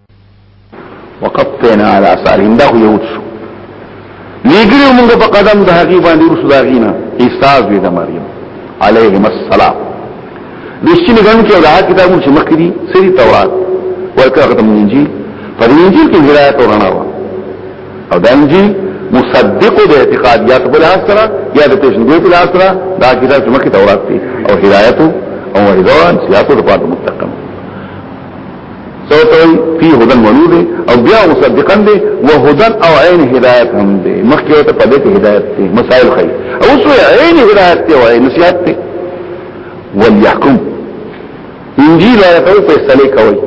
وقفنا على اثارهم دا يهود شو لګري موږ په قدم د هغه باندې رسو دا غینا ایستاز وی د مریم علیهم السلام دشتي نه غنو کې دا کتابو چې مخکې دي سری تورات ورکه ختم انجیل پر انجیل کې هدایت ورانه وا او دا انجیل مصدق د اعتقادیات بل اثره یا د پیشنګوي بل اثره دا کتاب چې مخکې تورات دي او هدایت او هدایت سیاست په پاتو متقم سوتوي فی هدن منو دی او بیا مصدقا دی و هدن او عین هدایت هم دی مخکې ته په دې کې هدایت دی مسائل خی او سو عین هدایت دی او عین نصیحت دی وليحکم انجیل راته فیصله کوي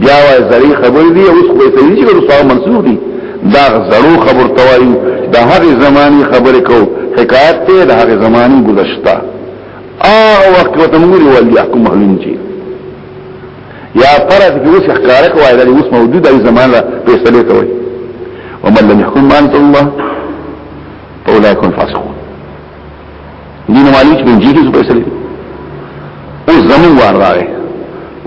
بیا وای زری خبر دی اوس خو ته یې چې رسول منصور دی دا زړو خبر توایو د هغه زمانی خبرې کو حکایت ته د هغه زمانی گذشته هغه وخت کې ته موږ ول يحكم هلنجي یا فرض کې اوس احکارک وای د اوس موجوده زمانه فیصله ته وای ومن لم يحكم ما انزل الله فاولئك هم فاسقون دین مالی چې بنجي کې فیصله اوس زمون وار راغی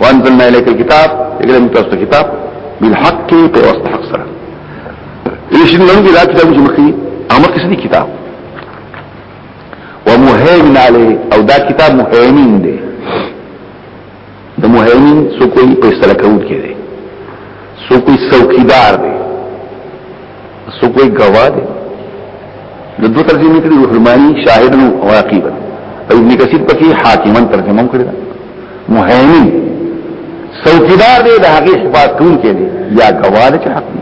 وانزلنا اليك الكتاب اګلم تاسو کتاب بالحق په واسطه حق سره ليش نن موږ دا کتاب چې مخکې امر کې کتاب ومهيمن عليه او دا کتاب مهيمن دی د مهيمن سو کوئی په سره کوي کې دی سو کوئی څوکیدار دی سو کوئی گواه دی د دوه ترجمه کړي روح المانی شاهد او واقعي ابن کثیر پکې حاکمن ترجمه کړی دا مهیمن څوکیدار دی د هغه صفات کون کې دی یا گواه چې حق دی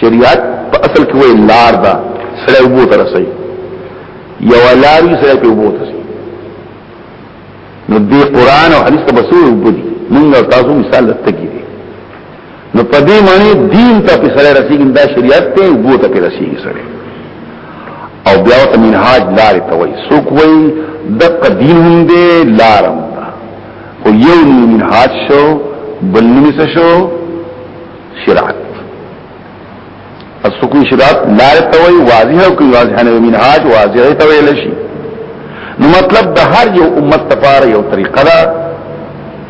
شریعت په اصل کې وی لار ده سړی وبو تر سي یو لار یې سړی په وبو تر سي نو دې قران او حدیث ته بسو وبدي موږ تاسو مثال لته کې دي نو په دې معنی دین ته په سړی رسیږي دا شریعت ته وبو ته په رسیږي سړی او بیا ته منهاج لار ته وای سوک وای د قدیم هم دې لارم او یو منهاج شو بل نمسه شو شرعت السکوی شرعت لار توي واضحه کوي واضحه نه منهاج واضحه توي لشي نو مطلب د هر یو امت لپاره یو طریقه ده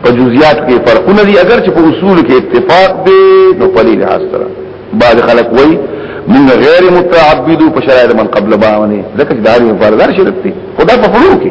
په جزئیات کې فرقونه دي اگر چې په اصول کې اتفاق دی نو په لید سره بعض خلک وایي من غیر متعبدو په شرایط من قبل باندې ځکه چې دا لري فرض شرط دي خدا په فروع کې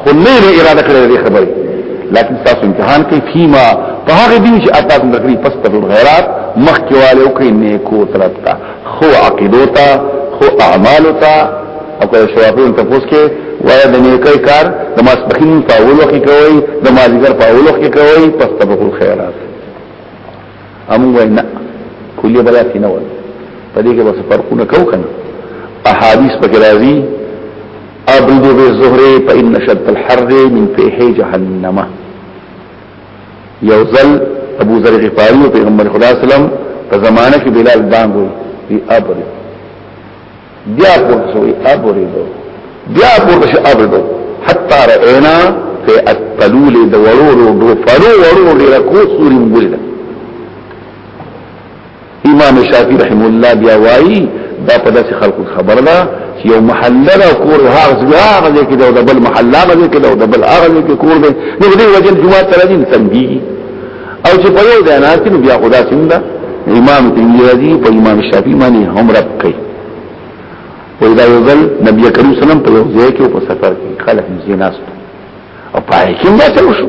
خو نه یې اراده کړې دې خبرې لکه تاسو امتحان کې فيما په هغه دین چې اتاس درکړي پس په غیرات مخ کې والے او کې نیکو طرف ته خو عقیدو ته خو اعمال ته او کله شوافین ته پوس کې وای د نیکي کار د ماسپخین په اولو کې کوي د مازیګر په اولو کې کوي پس په خیرات امو وای نه کلیه بلا کې نه وای په دې کې بس فرقونه کو کنه احادیث پکې راځي ابردو به زهره فإن شد الحر من فيح جهنم یو ځل ابو ذر غفاری او پیغمبر خدا سلام په زمانہ کې بلال بانګ وي دی ابره بیا پورته شوی ابره دو بیا پورته شو ابره دو حتا رأینا فی التلول د ورورو دو فرو ورورو لرکو سوري مبلد امام شافعی رحم الله بیا وایي دا په داسې خلکو خبره ده چې یو محله ده کور هغه هغه ځای کې ده د بل محله هغه ځای کې ده د بل هغه ځای کې کور ده نو دې وجه جمعه تر دې تنګي او چې په یو ځای نه تل بیا خدا څنګه امام تنګي په امام شافعي باندې هم رب کوي وإذا يظل نبي كريم صلى الله عليه وسلم په یو ځای کې او په سفر کې خلک نږدې ناست او پای کې دا څه وشو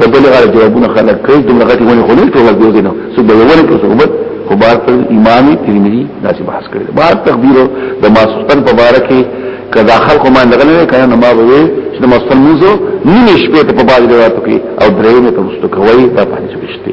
د بلې غاړه جوابونه خلک کوي دومره غټي ونی خو نه ټول دی ودی نو څه به ونه ټول څه وبد خو بار ته امام ترمذی داسې بحث کړی بار تقدیر د ماسوتن په بار کې کدا خلق ما نه غلې کړه نه ما وې چې د مستن موزو نیمه شپې ته په باندې راته کې او درې نه ته مستو کوي دا پاتې شوشته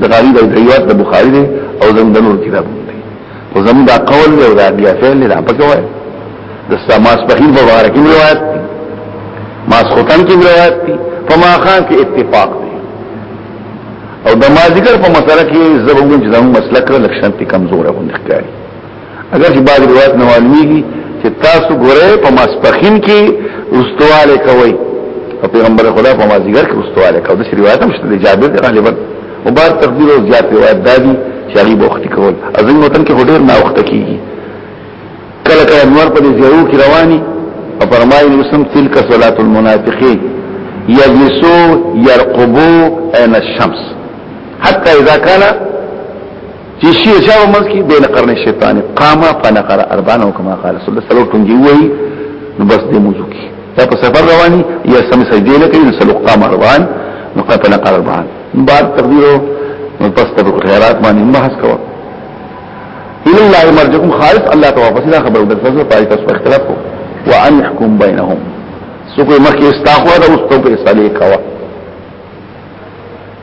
د غالي د روایت د بخاری دی او زموږ د نور کتاب دی او زموږ دا قول دی او دا بیا فعل دی دا پکې وایي د سماس په هیڅ مبارک کې روایت دی ماس خوتن کې روایت دی په ما خان کې اتفاق دی او د ما ذکر په مسله کې زبون چې زموږ مسلک لکشن تی کمزور غوندې ښکاري اگر چې بعض روایت نه معلومیږي چې تاسو ګوره په ماسپخین کې رستواله کوي او پیغمبر خدا په مازیګر کې رستواله کوي د روایت هم شته جابر دی غالبا او بار تقدیر او زیات روایت دادي چې هغه وخت کول ازن وطن کې هډیر نه وخت کیږي کله کله نور په دې زیرو کې رواني او فرمایي مسلم تلک صلات المنافقین یجلسو یرقبو عین الشمس حتى اذا كان چې شي چې په منځ کې بین قرن شیطان قامه فنقر اربانه کما قال صلی الله علیه وسلم ټنګي وای نو بس دې موضوع کې دا په سفر رواني یا سم سجدې لکه نو سلو قام اربان نو قام فنقر اربان بعد تقدیر نو پس ته خیرات باندې بحث کوه الى الله مرجعكم خالص الله توافق دا خبر ودر فزر پای تاسو اختلاف کو وان يحكم بينهم سو کوئی مخي استاخوا دا اوس تو په صالح کوا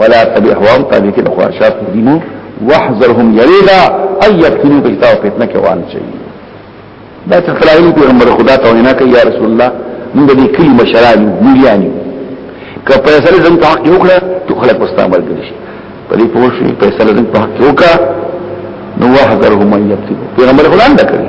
ولا تبع هوام تابع کې د خواهشات دینو واحذرهم يريدا اي يفتنوا بكتاب فتنه کې وان شي دا چې خلایلی پیغمبر خدا ته وینا کوي یا رسول الله موږ دې کلی مشران مليانی که فیصله زم ته حق وکړه ته خلک مستعمل کړي شي په دې پوه شي فیصله زم ته حق وکړه نو واحذرهم ان يفتنوا پیغمبر خدا نه کوي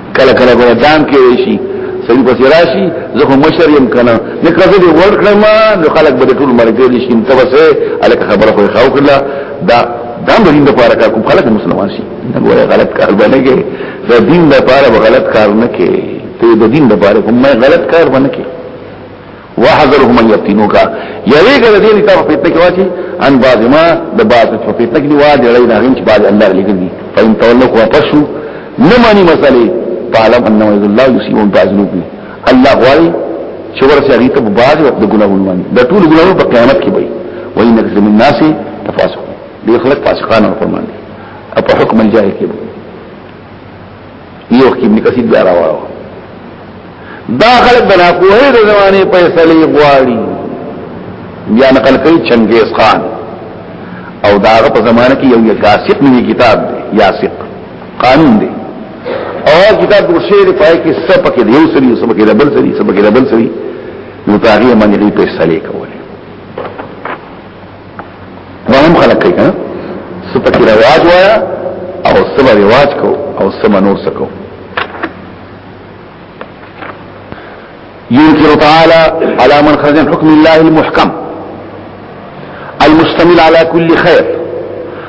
کله کله به ځان کې وي شي سړي پسې راشي زه هم مشر يم کنه نه کړه دې ور کړم نو خلک به ټول مرګ دي شي ته بس الک خبره خو خاو کړه دا دا د دین لپاره کار کوم خلک مسلمان شي دا ګوره غلط کار باندې کې د دین لپاره غلط کار نه کې ته د دین لپاره کوم غلط کار باندې کې وحذرهم ان يفتنوك يريګه د دې نه تاسو فتنه کې واچي ان بعض ما د بعض په فتنه کې واځي لري نه هیڅ بعض الله لګي فإن تولوا وفشوا نمانی مسئلے تعلم انما یذ الله یسیون تعذلوب الله غواړي چې ورسې هغه ته باز وخت ګناهونه باندې د ټول ګناهونو په قیامت کې وي وای نه زمين الناس تفاسق دي خلک فاسقان او فرمان دي په حکم الجاهل کې یو کې ابن کثیر بیا راوړو دا خلک بنا کوه د زمانه فیصله غواړي بیا نقل کوي چنگیز خان او داغه په زمانه کې یو یاسق نوی کتاب دی یاسق قانون دی او کتاب د شعر پای کې سب کې دی یو سری سب کې دی بل سری سب کې دی بل سری نو تاغي باندې فیصله کوي دا هم خلک کوي کنه سپکی رواج وایا او سبا رواج کو او سبا نور سکو ينكر تعالى على من خرج حكم الله المحكم المشتمل على كل خير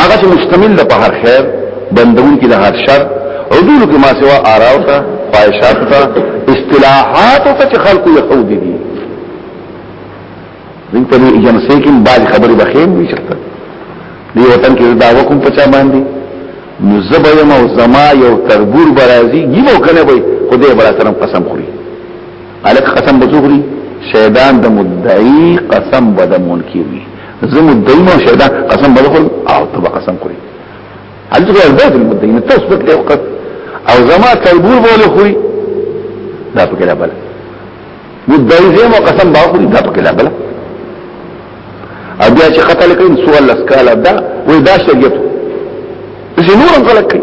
هغه چې مشتمل ده په هر خیر بندون کې د هر شر عدول کې ما سوا آراء ته خواهشات ته اصطلاحات ته چې خلقو یې خو دي دین په دې ایجنسي کې بعض خبرې به خیم وي چرته دی وطن کې دا وکم په چا باندې نو زبېم او زما یو تربور برازي نیمو کنه وي خدای برا سره قسم خوري الک قسم بزغري شیطان د مدعي قسم بد منکر وي زه مدعي نه شهدا قسم بدخل او تبا قسم خوري هل تقول البيت المدعي نه تثبت له وقت او زما تلبول بوله خوري دا پکې لا بل مدعي زه مو قسم باخوري دا پکې لا بل او بیا چې قتل کین سوال لسکاله دا وې دا شریعت چې نور خلک کوي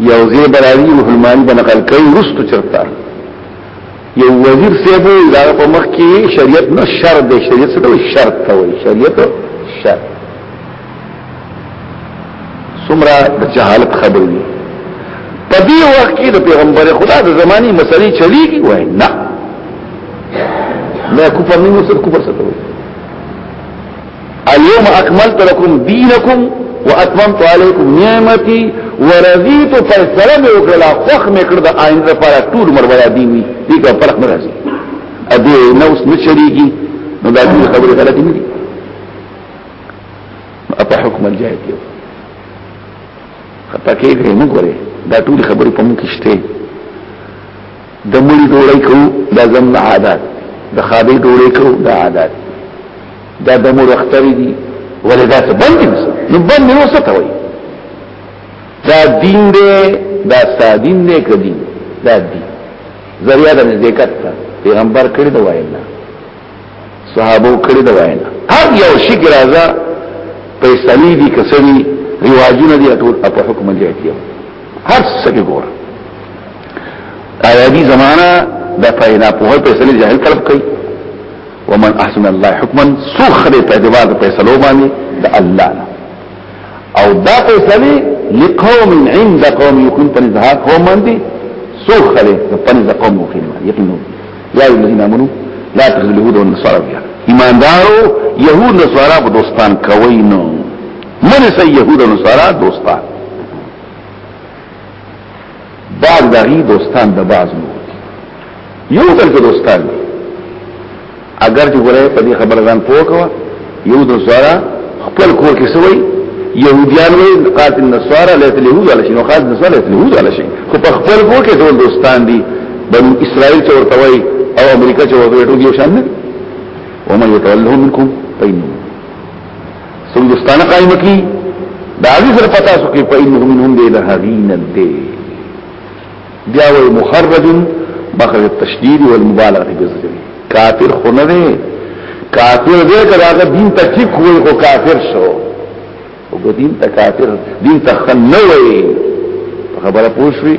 یو زی براری روح المانی بنقل کئی رست چرتا یو وزیر سیبو اداره په مخ کې شریعت نه شر دی شریعت څه دی شرط ته وایي شریعت شر سمرا د جهالت خبر دی په دې وخت کې د پیغمبر خدا د زماني مسلې چلیږي وای نه نه کوپر نه مسل کوپر څه ته وایي اليوم اكملت لكم دينكم واتممت عليكم نعمتي ورضيت فیصله مې وکړه خوخ مې کړ د آئند لپاره ټول عمر ولا دین وی دې کا فرق نه راځي ا دې نو اوس نه شریږي نو دا ټول خبره غلطه نه دي په حکم الجاهد یو خطا کېږي نه ګوره دا ټول خبره په موږ کې شته د مړي ډوړې کو د زم عادت د خابي ډوړې کو د عادت دا د مور اختری دي ولې دا ته بند دي نو بند نو څه ته وایي دا دین دی دا سادین دی کدی دا دی ذریعہ د نزدېکت ته پیغمبر کړی دا وایي نه صحابه کړی دا وایي نه هر یو شي ګرازا پیسلی دي کسری رواجونه دي ټول په حکم دی اتیو هر څه کې ګور آیا دي زمانہ د پیدا په هر پیسلی جاهل کلب کوي ومن احسن الله حکما سوخ دې په اعتبار د فیصلو باندې د الله نه او دا فیصله لقوم عند قوم يكون پر ذهاب قوم باندې سوخ دې په نزه قوم مخین یقینو یا الذين امنوا لا تخذوا اليهود والنصارى بها ایماندارو يهود نصارا په دوستان کوي نو من سي يهود نصارا دوستان بعض داغي دوستان د بعض نور یو بل کې دوستان دي اگر چې ګورې په دې خبره ځان پوکوا یو د سوارا خپل کور کې سوی يهوديان وي قات النصارى ليت اليهود ولا شيء وقات النصارى ليت اليهود ولا شيء خو په خپل کور کې ټول دوستان دي بنو اسرائيل چې ورته وي او امریکا چې ورته وي ټول یو شان دي ومن يتولهم منكم فإنه سو دوستانه قائم کی دا عزیز سره پتا سو کې په انه منهم دی لهغین دی بیا وی مخرج بخر التشدید والمبالغه بالذکر کافر خونه دی کافر دی کله دین ته ټیک وای خو کافر شو او دین ته کافر دین ته خنوي خبره پوښوي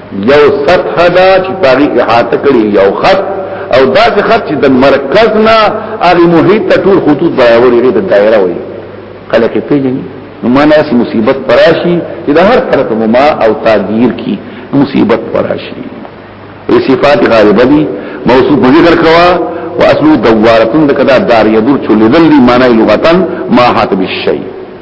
یو سطح دا چې پاغي احاطه کړي یو خط او دا چې خط چې د مرکز نه اړي محیط ته ټول خطوط برابرې دي د دایره وي کله کې پیژني نو معنا سي مصیبت پراشي چې د هر طرف ما او تغییر کی مصیبت پراشي ای صفات غالبه دي موصوف ذکر کوا واصلو دوارتن دکدا دار یدور چلیدل دی معنی لغتن ما حاتب الشیء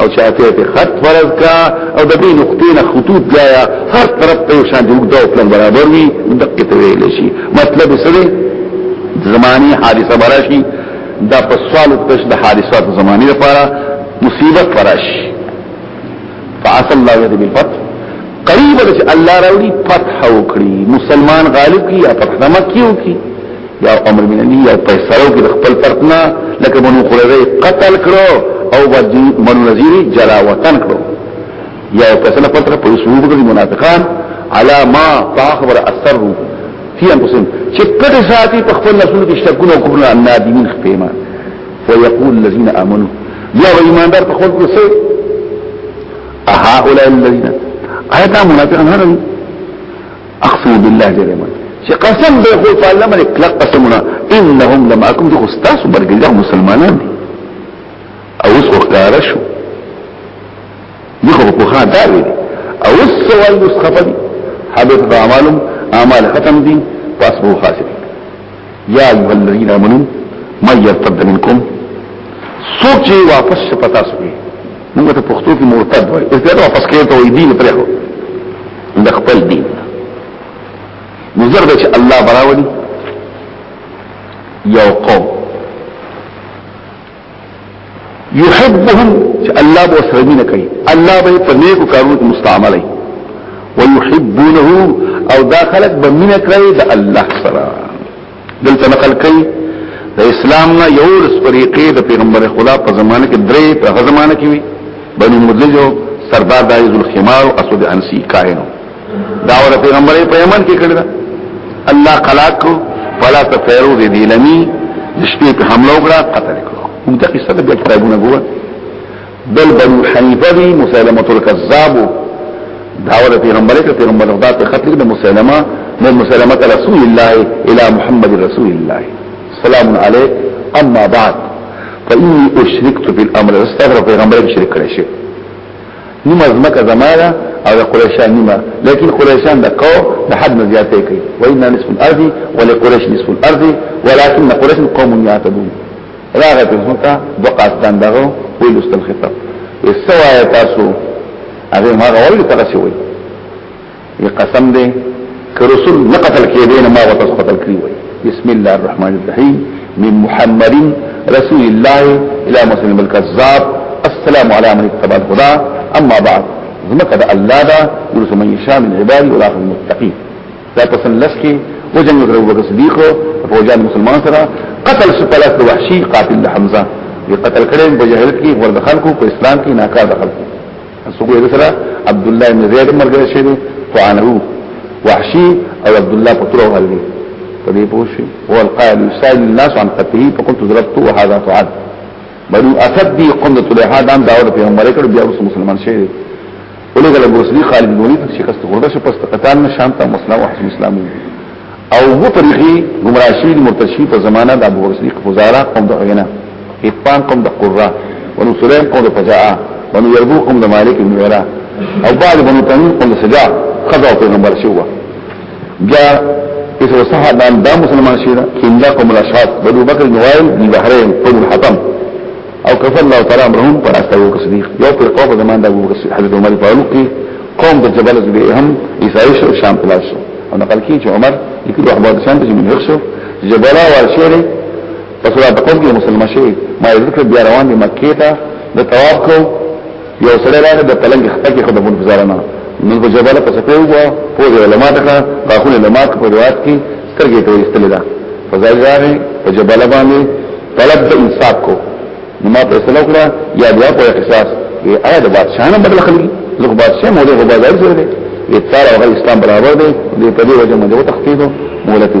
او چاته په خط فرض کا او د دې نقطې نه خطوط ځایا هر طرف ته شان دی وګدا او پلان برابر وي دقه ته ویل شي مطلب څه دی زماني حادثه براشي دا په سوال تش د حادثات زماني لپاره مصیبت براشي فاصل الله يد بالفتح قریب چې الله راوړي فتح وکړي مسلمان غالب کی یا فتح مکیو کی یا امر من الله یو فیصله وکړي خپل طرفنا لکه بنو قریظه قتل کړو او ودی بنو نذیر جلا وطن کړو یا یو فیصله خپل طرف پولیس وګړي منافقان علا ما تاخبر اثر فی انفسهم چې پټ ساتي په خپل نسل کې شکونه او کفر ان نادمین خپېما ويقول الذين امنوا یا ایماندار په خپل کې څه اها اولئک الذين ايتا منافقان هرم اقسم بالله جرمه چې قسم به خو په الله باندې کلک قسمونه انهم لمعکم چې استاد برګل مسلمانان دي او اوس وکړه شو دغه په خا دا وی او اوس سوال اوس خفد حبط اعمالهم اعمال ختم دي فاسبو خاسر یا ایها الذین آمنو من یرتد منکم سوچ واپس شپتا سوی موږ ته پښتو کې مرتد وایي استاد واپس کېته وي دین پرې د خپل دین نظر د چې الله براولي یو قوم يحبهم چې الله به سره مين کوي الله به په نیکو کارونو کې مستعملي ويحبونه او دا خلق به مين کوي د الله سره دلته نقل کوي د اسلام نه یو لس طریقې د پیغمبر خدا په زمانه کې درې په هغه زمانه کې وي بنو مدلجو سردار دایز الخمار او اسود انسی کاهنو دا ور پیغمبر په یمن کې کړی دا الله قلات کو فلا تفیرو دی دیلمی د شپې په حمله وکړه قتل کړو موږ ته قصه د کتابونو ګوره دل بنو حنیفه دی مسلمه الكذاب دعوه د پیغمبر ته پیغمبر خدا ته خط لیکل مسلمه مو مسلمه رسول الله الى محمد رسول الله سلام علیک اما بعد فإني اشركت في الامر استغفر پیغمبر کې شرک کړی شي نیمه زمکه زمانه او د قریشان نیمه لیکن قریشان د قوم د حد نه زیاتې کوي وإنا نصف الارض ولقريش نصف الارض ولكن قريش قوم يعتدون راغه په مکه دو قاستان دغه ویل استل خطاب وسوا تاسو هغه ما غوړل تاسو شوی یې قسم دې که رسول نه قتل کېدې نه ما وتاس قتل کړی وای بسم الله الرحمن الرحیم من محمد رسول الله الى مسلم الكذاب السلام على من اتبع الهدى اما بعد زمکه د الله دا يرسم من يشاء من عباده ولا المتقين دا په سن لس کې وجنګ کړو بکر صدیق په فوجان مسلمان سره قتل سپلات د وحشي قاتل د حمزه یې قتل کړي په جاهلیت کې ورته خلکو په اسلام کې ناکاره خلکو سوګو یې سره عبد الله بن زید مرګ شي فعنه وحشي او عبد الله په تور وهل دي په دې پوښي هو القائل يسال الناس عن قتله فقلت ضربته وهذا تعد بنو اسد دي قمت له هذا دعوه پیغمبر کړ بیا مسلمان شي ولګل ابو سری خالد بن ولید شکست خورده شو پس قتال نه شام ته مسلم او حسن اسلامي او وو طریقې گمراه شوی مرتد شوی په زمانہ د ابو بکر صدیق فزارا قوم د عینه هیپان قوم د قرا ونو سلیم قوم د فجاء ونو یربو قوم د مالک بن ویرا او بعد بنو تمیم قوم د سجاع خضع پیغمبر شو بیا اس وصحا دان دا مسلمان شیرا کینجا قوم الاشعاد بنو بکر نوائل دی بحرین قوم الحطم او کفر الله تعالی امرهم پر استو صدیق یو پر قوم زمان د ابو بکر حضرت عمر فاروق کی قوم د جبل د هم عیسائی شو شام پلاس شو او نقل کی چې عمر لیکلو احباب شام ته من شو جبل او شهره پس را د قوم کې مسلمان شي ما ذکر بیا روان دي مکه ته د تواب کو یو سره راغی د پلنګ خپل کې خدمت گزارنه نو په جبل په سپه وو په علماء ته غاخونه علماء په روایت کې سترګې ته استل دا فزای راغی په جبل باندې طلب د انصاف کو نو ما په سلو کړه یا بیا په احساس وی اړه د بادشاہ نه بدل خلی زه بادشاہ مو له بازار سره دی اتصال او اسلام برابر دی دې په دې وجه مونږ ته تخفیض مولته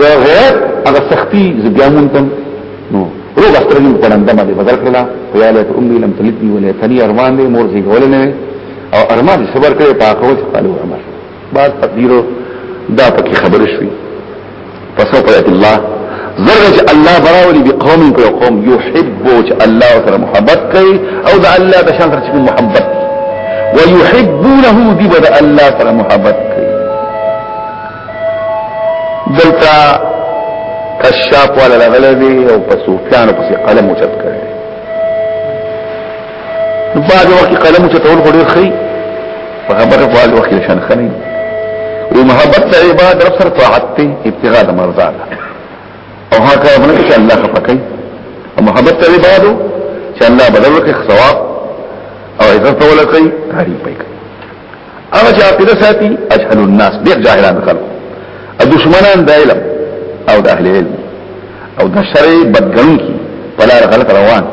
د غیرت هغه سختی زګیامون تم نو روغ استرګم پړنده باندې بدل کړلا پیاله ته امي لم تلتني ولا ثاني ارمان دې مور زی کول نه او ارمان صبر کړي په اخو چې قالو عمر بعد تقدیرو دا پکې خبر شوي فسوف يأتي الله زرغ الله براولي بقوم كل قوم يحبو چې الله سره محبت کوي او د الله د شان سره محبت ويحبونه دي بد الله سره محبت دلته کشاف والا لغلې دی او په سفیان په قلم اوچت کړي بعد وخت قلم اوچت ول غوډي خي په خبره په حال وخت شان خني وی محبت ته عبادت رب سره طاعت ته ابتغاء د مرضا او هغه ابن چې الله خپکای او محبت ته عبادت چې الله بدل کې ثواب او عزت ولکې تعریف کوي هغه چې عقیده ساتي اجهل الناس ډېر جاهلان خلک او دشمنان د علم او د اهل علم او د شرع بدګنون کی پلار غلط روان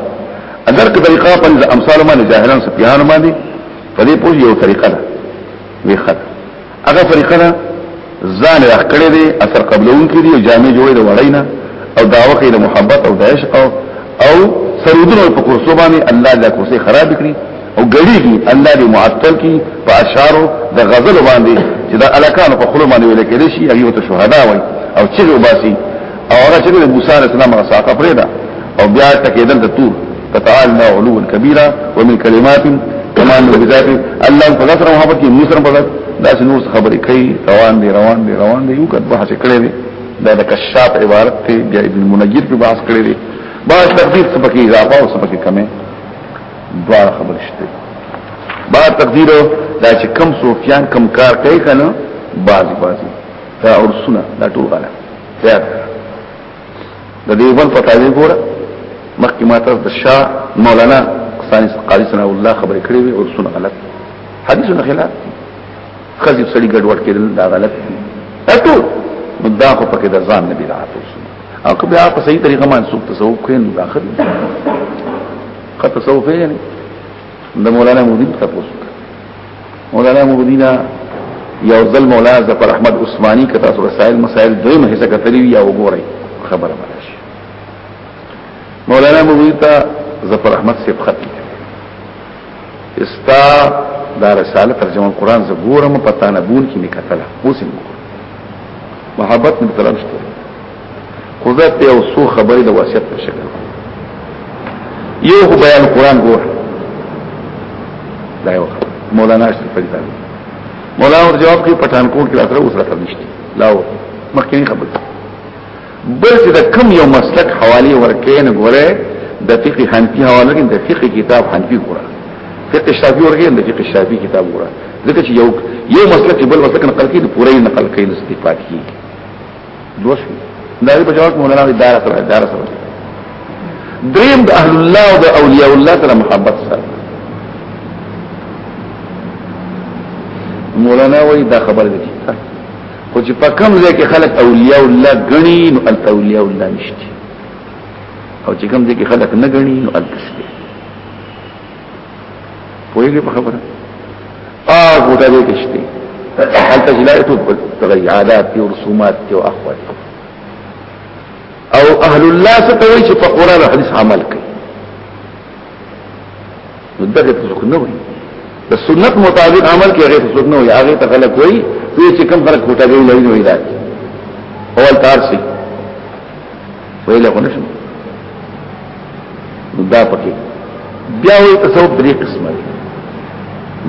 اگر که طریقه پنځ امثال باندې جاهلان سپیان باندې په دې پوه یو طریقه ده وی خط هغه طریقه ده ځان راخ کړی دی اثر قبلون کې دی جامع جوړې د وړینا او داوه کې د محبت او د عشق او سرودونو په کورسو باندې الله د کورسې خراب کړی او ګړيږي الله دې معطل کی په اشعار د غزل باندې چې دا الکان په خلو باندې ویل کېږي شي هغه ته شهدا وای او چې وباسي او هغه چې موسی عليه السلام هغه ساقه پرېدا او بیا تکیدل د تور فتعالنا علوا كبيرا ومن كلمات كما من بذاته الله په ذات محبت کې مصر په ذات دا چې نور خبرې کوي روان دي روان دي روان دي یو کډ بحث کړی دی دا د کشاف عبارت ته بیا ابن منجد په بحث کړی دی باز تقدیر سبکی اضافه او سبکی کمه دواړه خبرې شته با تقدیر دا چې کم سوفیان کم کار کوي کنه بازي بازي دا ورسونه دا ټول غلا زیات د دې ول پتا دی ګوره مخکې ما تاسو د شاه مولانا ثاني قاری سنا الله خبرې کړې وي ورسونه غلط حدیثونه خلاف خزي سړي ګډوډ کېدل دا غلط دي اته مدا خو پکې د ځان نه بي راځي او که بیا په صحیح طریقه منسوب تصوف کین داخل که تصوف پیژنې د مولانا مودین تاسو مولانا مودین یو ځل مولانا ظفر احمد عثماني که تاسو رسائل مسائل دویمه حصہ کتلی یا وګورئ خبره ماشي مولانا مودین ته ظفر احمد سیب خط استا دا رساله ترجمه قرآن زګورم پتانه بون کې نکتله اوس محبت من طرف شته خو زه په یو څو خبرې د وصیت په شکل یو خو بیان قران ګور دا یو مولانا اشرف فریدا مولانا ور جواب کې پټانکوټ کې راځره اوس راته نشته لا و مخکې خبر بل چې د کم یو مسلک حواله ورکې نه ګوره د فقه حنفي حواله کې د فقه کتاب حنفي ګوره فقه شافعي ورکې د فقه شافعي کتاب ګوره ځکه چې یو یو مسلک بل مسلک نقل کوي د پوره نقل کوي نستفاد کیږي دوش دا په جواب مولانا دی دار سره دار سره دریم د اهل الله او د اولیاء الله سره محبت سره مولانا وای دا خبر دی خو چې په کم ځای کې خلک اولیاء الله غني نو ال اولیاء الله نشته او چې کم ځای کې خلک نه غني نو ال تسبیح پوهیږي په خبره اه ګوډه دې کشته هل تجلای ته تغي عادات او رسومات او اخوات او اهل الله ستوي چې په قران او حديث عمل کوي نو دغه څوک نه وي د سنت مطابق عمل کې هغه څوک نه وي هغه ته غلط وي چې کوم فرق کوټه دی لوي نه وي دا اول تارسي ویل خو نشم دا پکې بیا وی تصوف درې قسمه دي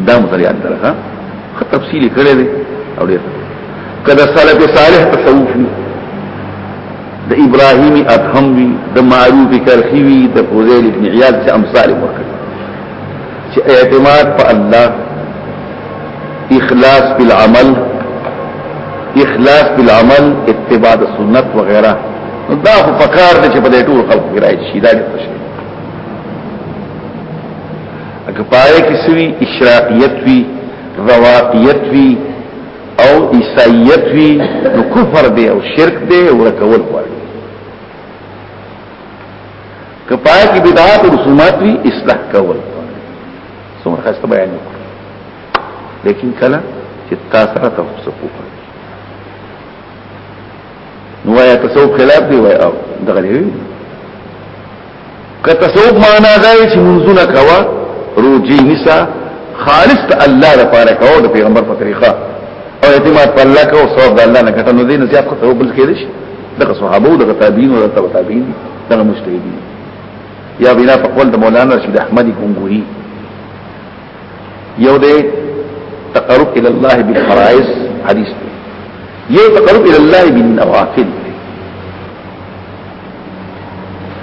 دا مطلع درخه خه تفصیل کړی دی او ډیر کله سلف صالح تصوف وی د ابراهیم ادهم وی د معروف کرخی وی د فوزیل ابن عیاض چې امثال ورکړي چې اعتماد په الله اخلاص په عمل اخلاص په عمل اتباع سنت وغيرها دا خو پکار دي چې په دې ټول خلق کې راځي شي دا دې څه شي اګه پاره کې سوي اشراقیت وی رواقیت وی او عیسائیت وی نو کفر دی او شرک دی او رکول غواړي کپای کی بدعات او رسومات وی اصلاح کول څومره خسته بیان وکړ لیکن کله چې تاسو را تاسو وکړ نو یا تصوف خلاف دی وای او دغه دی که تصوف معنا دا چې منځونه کوا روجي نساء خالص ته الله لپاره کاو د پیغمبر په طریقه او اعتماد په الله کاو ثواب د الله نه کټنو دین زیات خو ته بل کې دي دغه صحابه او دغه تابعین او دغه تابعین دغه مجتهدین یا بنا په قول د مولانا رشید احمدی کنګوری یو دی تقرب الى الله بالفرائض حدیث دی یو تقرب الى الله بالنوافل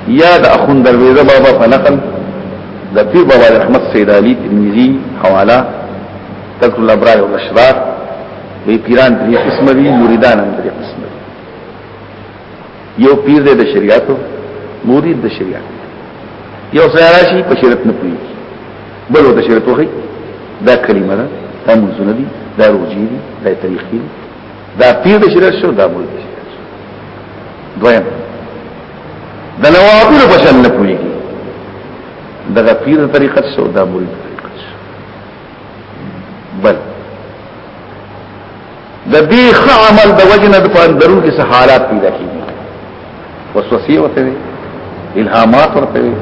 یا د اخون درویزه بابا په نقل د پیر بابا رحمت سید علی ترمذی حواله تذکر الابرار والاشرار وی پیران دری قسم دی مریدان هم دری قسم یو پیر دی د شریعت مرید د شریعت یو سره راشي په شریعت نه پوي بل د شریعت وخی دا کلمه ده دا منځونه دي دا روجي دي دا طریق دي دا پیر د شریعت شو دا مرید د شریعت شو دویم د نوابونو په شان نه پوي دغه پیر د طریقت شو دا مرید بل د دې ښه عمل د وجنه د پندرو کې څه حالات پیدا کیږي وسوسه وته وي الهامات ورته وي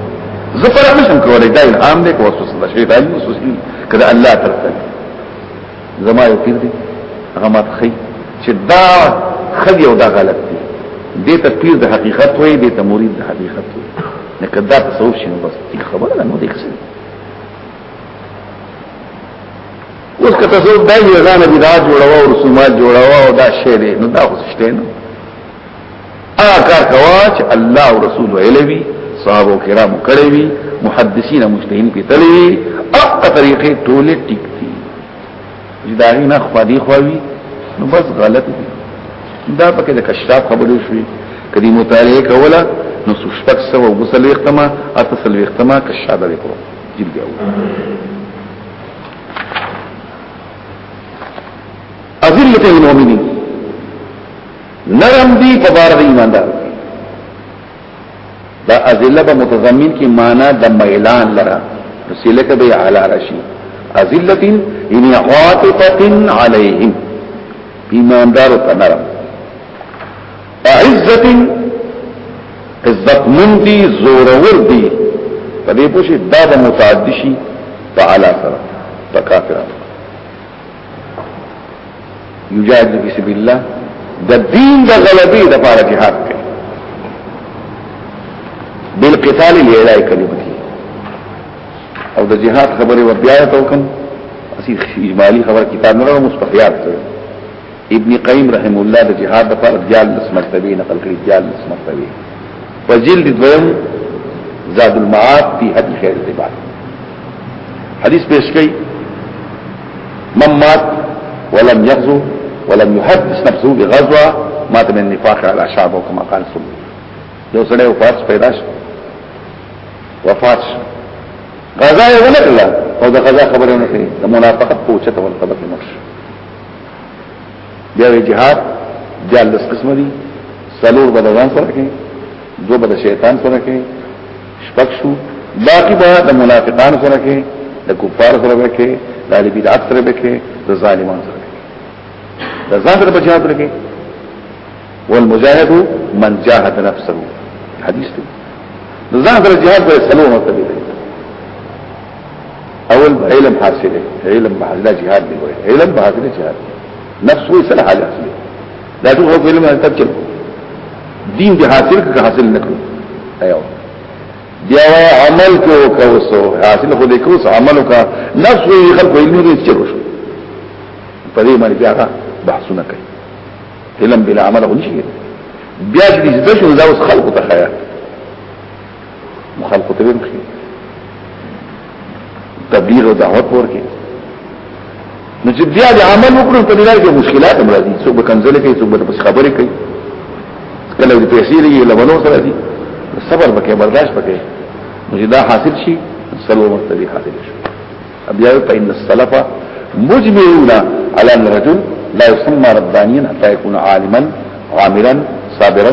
زفر نشم کولای دا الهام دی کو وسوسه ده شیطان وسوسه کړه الله ترته زما یو پیر دی هغه مات خي چې دا خدي او دا غلط دی دې ته پیر د حقیقت وي دې ته مرید د حقیقت وي نه کدا تصوف شنو بس خبره نه دی ښه اوس که تاسو د دې ځان د دعا جوړاو او رسومات جوړاو او دا شی دی نو دا خو شته نه ا کار کوا چې الله او رسول علوي صحابه کرام کړي وي محدثین مجتهدین په تلي اق طریقې ټوله ټیک دي دا نه خو دي خووي نو بس غلط دي دا پکې د کشاف خبرې شوې کدي مطالعه کوله نو سوشتک سو وسلوي اختما اتصلوي اختما کشاده لري جرګه اذلت المؤمنین نرم دی په بار دی ایماندار دا اذله به متضمن کی معنا د میلان لره رسیله کبه علی رشی اذلت یعنی عاطفه علیهم ایماندار ته نرم عزت عزت مندي زورور دي په دې پوښي دا به متعدی شي په اعلی سره په کافرات یجاهد فی سبیل الله د دین د غلبې د لپاره جهاد کوي بالقتال لعلاء کلمته او د جهاد خبره و بیا ته وکم اسی اجمالی خبر کتاب نه راو مستحیات کړو ابن قیم رحم الله د جهاد د فرض جال د مرتبه نقل کړي جال د مرتبه په جلد دویم زاد المعاد فی هدی خیر العباد حدیث پیش کړي من مات ولم يغزو ولم يحدث نفسه بغزوه مات من النفاق على شعبه كما قال صلى الله عليه وسلم یو سره وفات پیدا شو وفات شو غزا یې ولګله او د غزا خبره نه کوي د منافقت په چته ول خبره نه شو بیا وی جهاد دیال لس قسم دی سلور بدوان سره کې دو بد شیطان سره کې شپک شو باقی با د منافقان سره کې د کفار سره به کې د اهل بدعت سره به کې د ظالمان سره کې د ځان سره په جهاد کې والمجاهد من جاهد نفسه حدیث دی ځان سره جهاد به سلو مرتبه دی اول به علم حاصله علم به حاصله جهاد دی وای علم به حاصله جهاد نفس وې سره حالت دی دا ټول خو علم حاصل کړ دین دې حاصل کړ حاصل نکړ ایو بیا وای عمل کو کوسو حاصل خو دې کوس عمل کا نفس وې خلق علم دې چلو شو په دې باندې بیا بحثونه کوي علم بلا عمل هو نشي بیا دې زده شو دا اوس خلق ته خیال خلکو ته ویم خي تبلیغ او دعوت ورکې نو چې بیا د عمل وکړو په دې لار کې مشکلات هم راځي څوک به کنځلې کوي څوک به پس خبرې کوي کله دې پیسې لګي لبنو سره دي صبر وکې برداشت وکې نو چې دا حاصل شي سلو مرتبه حاصل شي بیا په ان السلف مجمعون على ان الرجل لا يسمى ربانيا حتى يكون عالما عاملا صابرا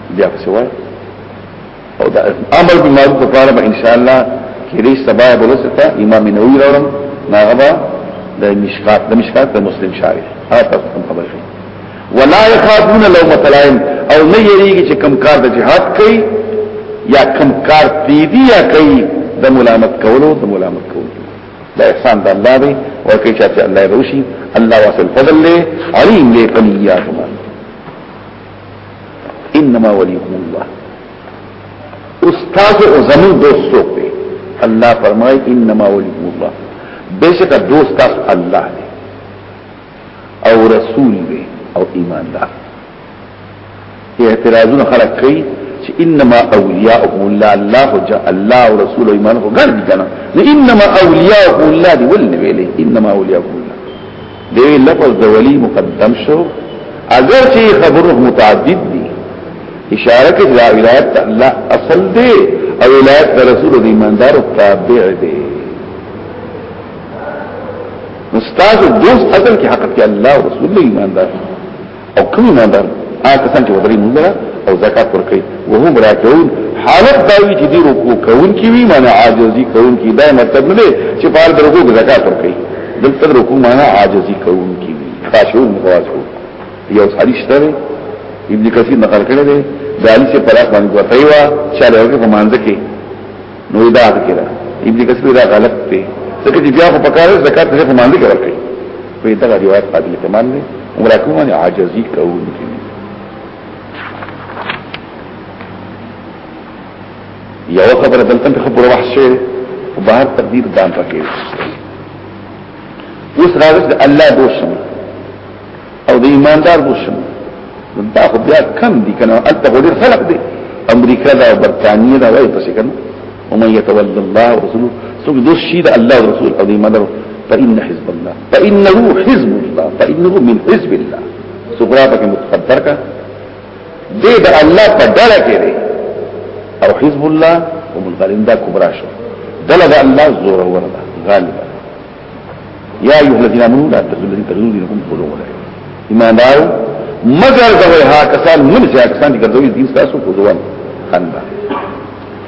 بیا څه وای او دا امر به معروف په اړه به ان شاء الله کې لري سبا بلوسته امام نووي راوړم ناغبا د مشکات د مشکات د مسلم شارح هغه تاسو کوم خبر شي ولا يخافون لومة لائم او نه یریږي چې کم کار د جهاد کوي یا کم کار تیدی یا کوي د ملامت کولو د ملامت کولو دا احسان د الله دی او کوي چې الله روشي الله واسل فضل له علیم له قلیاتما انما وليكم الله استاد او زمون دوست څوک دی الله فرمای انما وليكم الله بشک دوست تاسو الله دی او رسول دی او ایماندار اعتراضونه خلق کوي چې انما اولیاءهم الله الله جاء الله او رسول ایمان کو ګرځي کنه انما اولیاءهم الله دی ولنه ویلي انما اولیاءهم دی لفظ د ولی مقدم شو اگر چې خبره متعدد دي اشاره کې دا ولایت الله اصل دی او ولایت رسول دی ایماندار او تابع دی استاد دوست اصل کې حق کې الله رسول ایماندار او کوم ایماندار هغه کسان چې ودرې موږ او زکات ورکړي وهم راکعون حالت دا وی چې دی رکوع کوون کی وی معنی عاجزی کوون کی دا مطلب نه دی چې په حال رکوع کې زکات ورکړي دلته رکوع معنی عاجزی کوون کی وی خاشعون خواجو یو حدیث ته ابن کثیر نقل کړی دی د علی سے پراخ باندې وتایوا چې له هغه په مانځ کې نو دا کړه ابن کثیر دا غلط دی ځکه چې بیا خو پکاره زکات نه کوم باندې ورکړي په دغه روایت قابل اعتماد دی عمره کوم باندې عاجزي کوون کې یو خبره دلته په خبره وحشه په بهر تقدیر دان پکې اوس راځي الله دوست او د ایماندار بوشم دا خو بیا کم دي کنه انت خو ډیر خلق دي امریکا دا برتانیې دا وایي پسې کنه ومن يتولى الله ورسوله ثم يشهد الله ورسوله او ایماندار فإن حزب الله فإنه حزب الله فإنه من حزب الله سقراطه کې متقدر کا دې د الله په ډله کې دی او حزب الله هم الغالب دا کبرا شو دله د الله زور ورده غالب یا ایه الذین آمنوا لا تقتلوا الذین تقتلون دینکم قولوا ولا ایمان دار مگر دوی ها کسان من چې کسان دي ګرځوي دین تاسو په ځوان خندا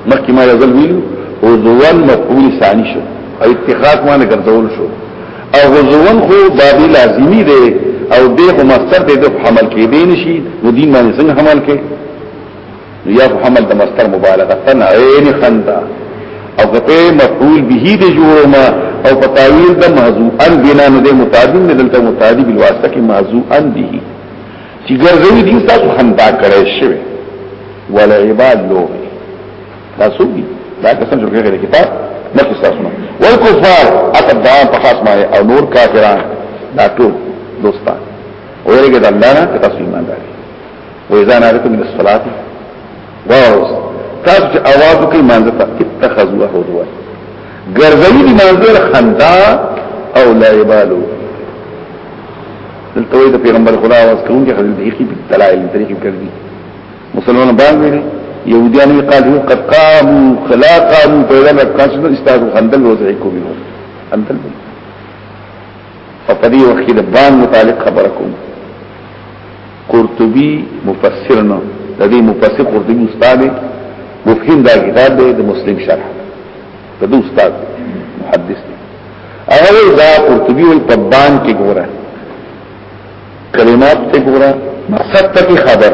مخکې ما یزل ویلو او ځوان مفعول ثانی شو او اتخاذ معنی ګرځول شو او ځوان خو بابي لازمی دی او دغه مستر دې د حمل کې دی نشي نو دین باندې څنګه حمل کې یا محمد د مستر مبالغه تن عین خندا او کته مفعول به دې جوړو ما او په تعویل د محذوفن بنا نه دې متعدی نه دلته متعدی بالواسطه کې محذوفن به چې ګرځوي دې تاسو خندا کړی شوی ول عباد لوه تاسو دې دا قسم جوړ کړی کتاب نه تاسو نه ول کفار اتدان په خاص معنی او نور کافران دا ټول دوستان ویلګه د الله نه تاسو ایمان لري وإذا نادكم من الصلاة واوس تاسو چې आवाज وکړي مانځه ته اتخذوا هدوا ګرځوي دي مانځه خندا او لا يبالو دلته وایي د پیغمبر خدا आवाज کوونکی خلک د یخي په دلایل طریقې کوي مسلمان باندې يهوديان قالوا قد قاموا خلا قاموا پیدا نه کاسو استاد خندل وځي کوي نو خندل په دې وخت کې د بان متعلق خبرکم قرطبي مفسر نه د دې مفسر قرطبي استاد مفهم دا کتاب دی د مسلم شرح د دې استاد محدث دی هغه دا قرطبي او طبان کې ګوره کلمات ته ګوره مقصد ته خبر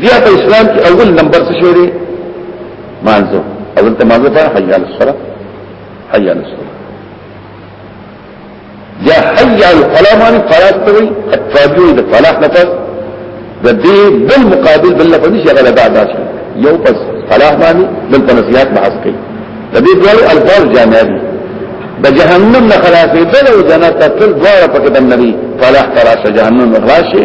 بیا په اسلام کې اول نمبر څه شوی دی مانځو اول ته مانځو ته حي على الصلاه حي على الصلاه یا حي على الفلاح باندې فلاح ته وي اتفاقي د فلاح لپس د دې بل مقابل بل لپس شي غلا بعد شي یو پس فلاح باندې بل په نصيحت بحث کوي د دې ډول الفاظ جامع دي د جهنم نه خلاصې دل او جنت ته تل دواړه پکې د نبی فلاح تراشه جهنم نه خلاص شي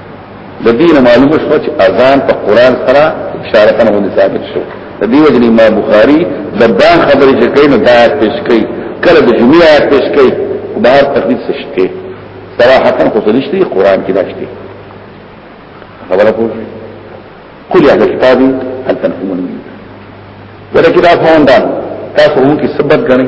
د دین معلومه شو چې اذان په قران سره اشاره کنه ولې ثابت شو د دې وجه امام بخاری د دا خبرې چې کین دا پیش کړي کله د جمعې پیش کړي بهر تقلید سشته صراحه خو سلشتي قران کې داشتي خبره پوه قل يا كتابي هل تنحمون مني ولكن دا فوندان تاسو هم کې سبب غني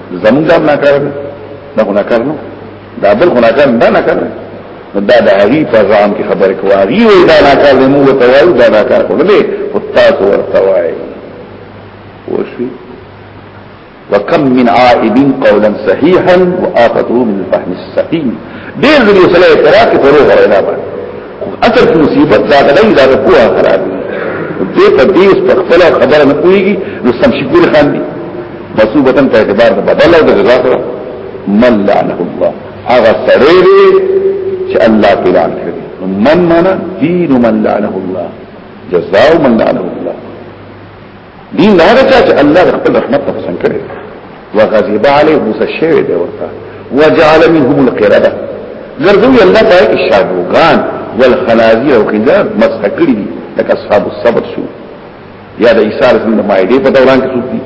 زمون دا نه کار دا نه کار نو دا بل نه کار دا نه کار دا د هغه په ځان کې خبره کوي هغه وی دا نه کار مو ته وایو دا نه کار کوله او تاسو ورته وایي وشي وكم من عائب قولا صحيحا وآفته من الفهم السقيم دير ذلك سلاء تراكي فروغ رأينا بان اصل مصیبت دا غلای دا کوه خراب دې په دې اس په خپل خبره نه کويږي نو سم شي ګور خان دي مصوبه په اعتبار ده بدل او د جزا سره من لعنه الله هغه سره دې چې الله په لعن کړی من معنا دین من لعنه الله جزاء من لعنه الله دین نه راځي چې الله د خپل رحمت په څنګه کړي وغضب عليه موسی شوی دی ورته وجعل منهم القرده ګرځوي الله پای کې شابوغان والخنازير او خنزير مسح کړی دي لکه اصحاب السبت شو یا د عیسی رسول الله مایده په دوران کې څوک دي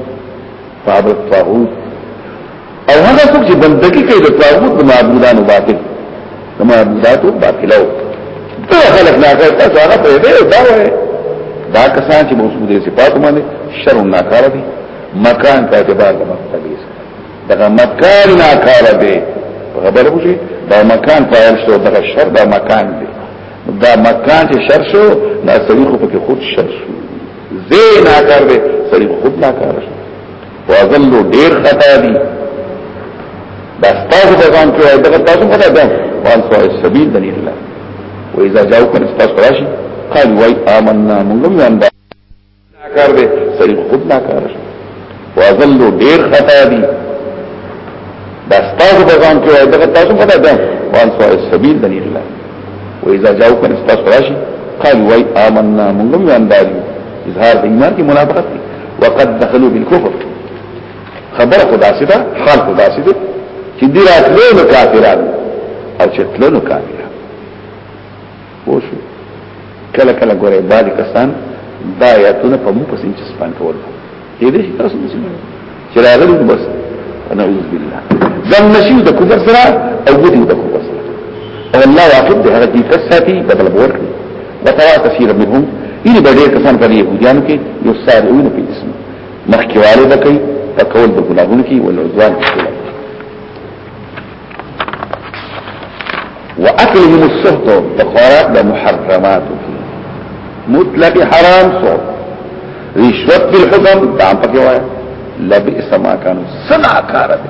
فابل طاغوت او هغه څوک چې بندګي کوي د طاغوت د معبودانو باطل د معبوداتو باطلو دا خلک نه کوي تاسو هغه په دې دا وایي دا کسان چې موصوف دي صفات باندې شر ناکاره دي مکان په اعتبار د مقتدی دغه مکان ناکاره دي خبر وشي دا مکان فاعل شو دغه شر دا مکان دي دا مکان چې شر شو دا سړي خو پکې خود شر شو زه ناکاره دي سړي خود ناکاره شو واذلوا ډیر خطا دي دا ستاسو په ځان کې وایي دغه تاسو په ده وان سو السبيل دلیل الله و اذا جاءوا كن استاس راشي قال وای آمنا موږ یو اند کار دې سړي خود نا کار واذلوا ډیر خطا دي دا ستاسو په ځان کې وایي دغه تاسو په ده وان سو السبيل دلیل الله و اذا جاءوا كن استاس راشي قال وای آمنا موږ یو اند اظهار ایمان کی منافقت وقد دخلوا بالكفر خبر خدا سيدا حال خدا سيدا چې دي راتلو کافرانو او چې تلو کافرانو وشو کله کله ګورې بعد کسان دا آیاتونه په مو پسې چې سپان کول دې دې تاسو مسلمان چې راغلي بس انا اعوذ بالله ځم نشي د کفر سره او ګوتې د کفر سره او الله واقف دې هغه دې کساتي بدل ورکړي وتوا کثیر منهم یی به ډیر کسان پر یهودیان کې یو سارعون په اسم مخکې والي بکې په کول د ګناهونو کې ول عدوان واكلهم السحت تخارات د محرمات مطلق حرام سو رشوت بالحكم دام پکې وای لبئس ما كانوا سنا کار دي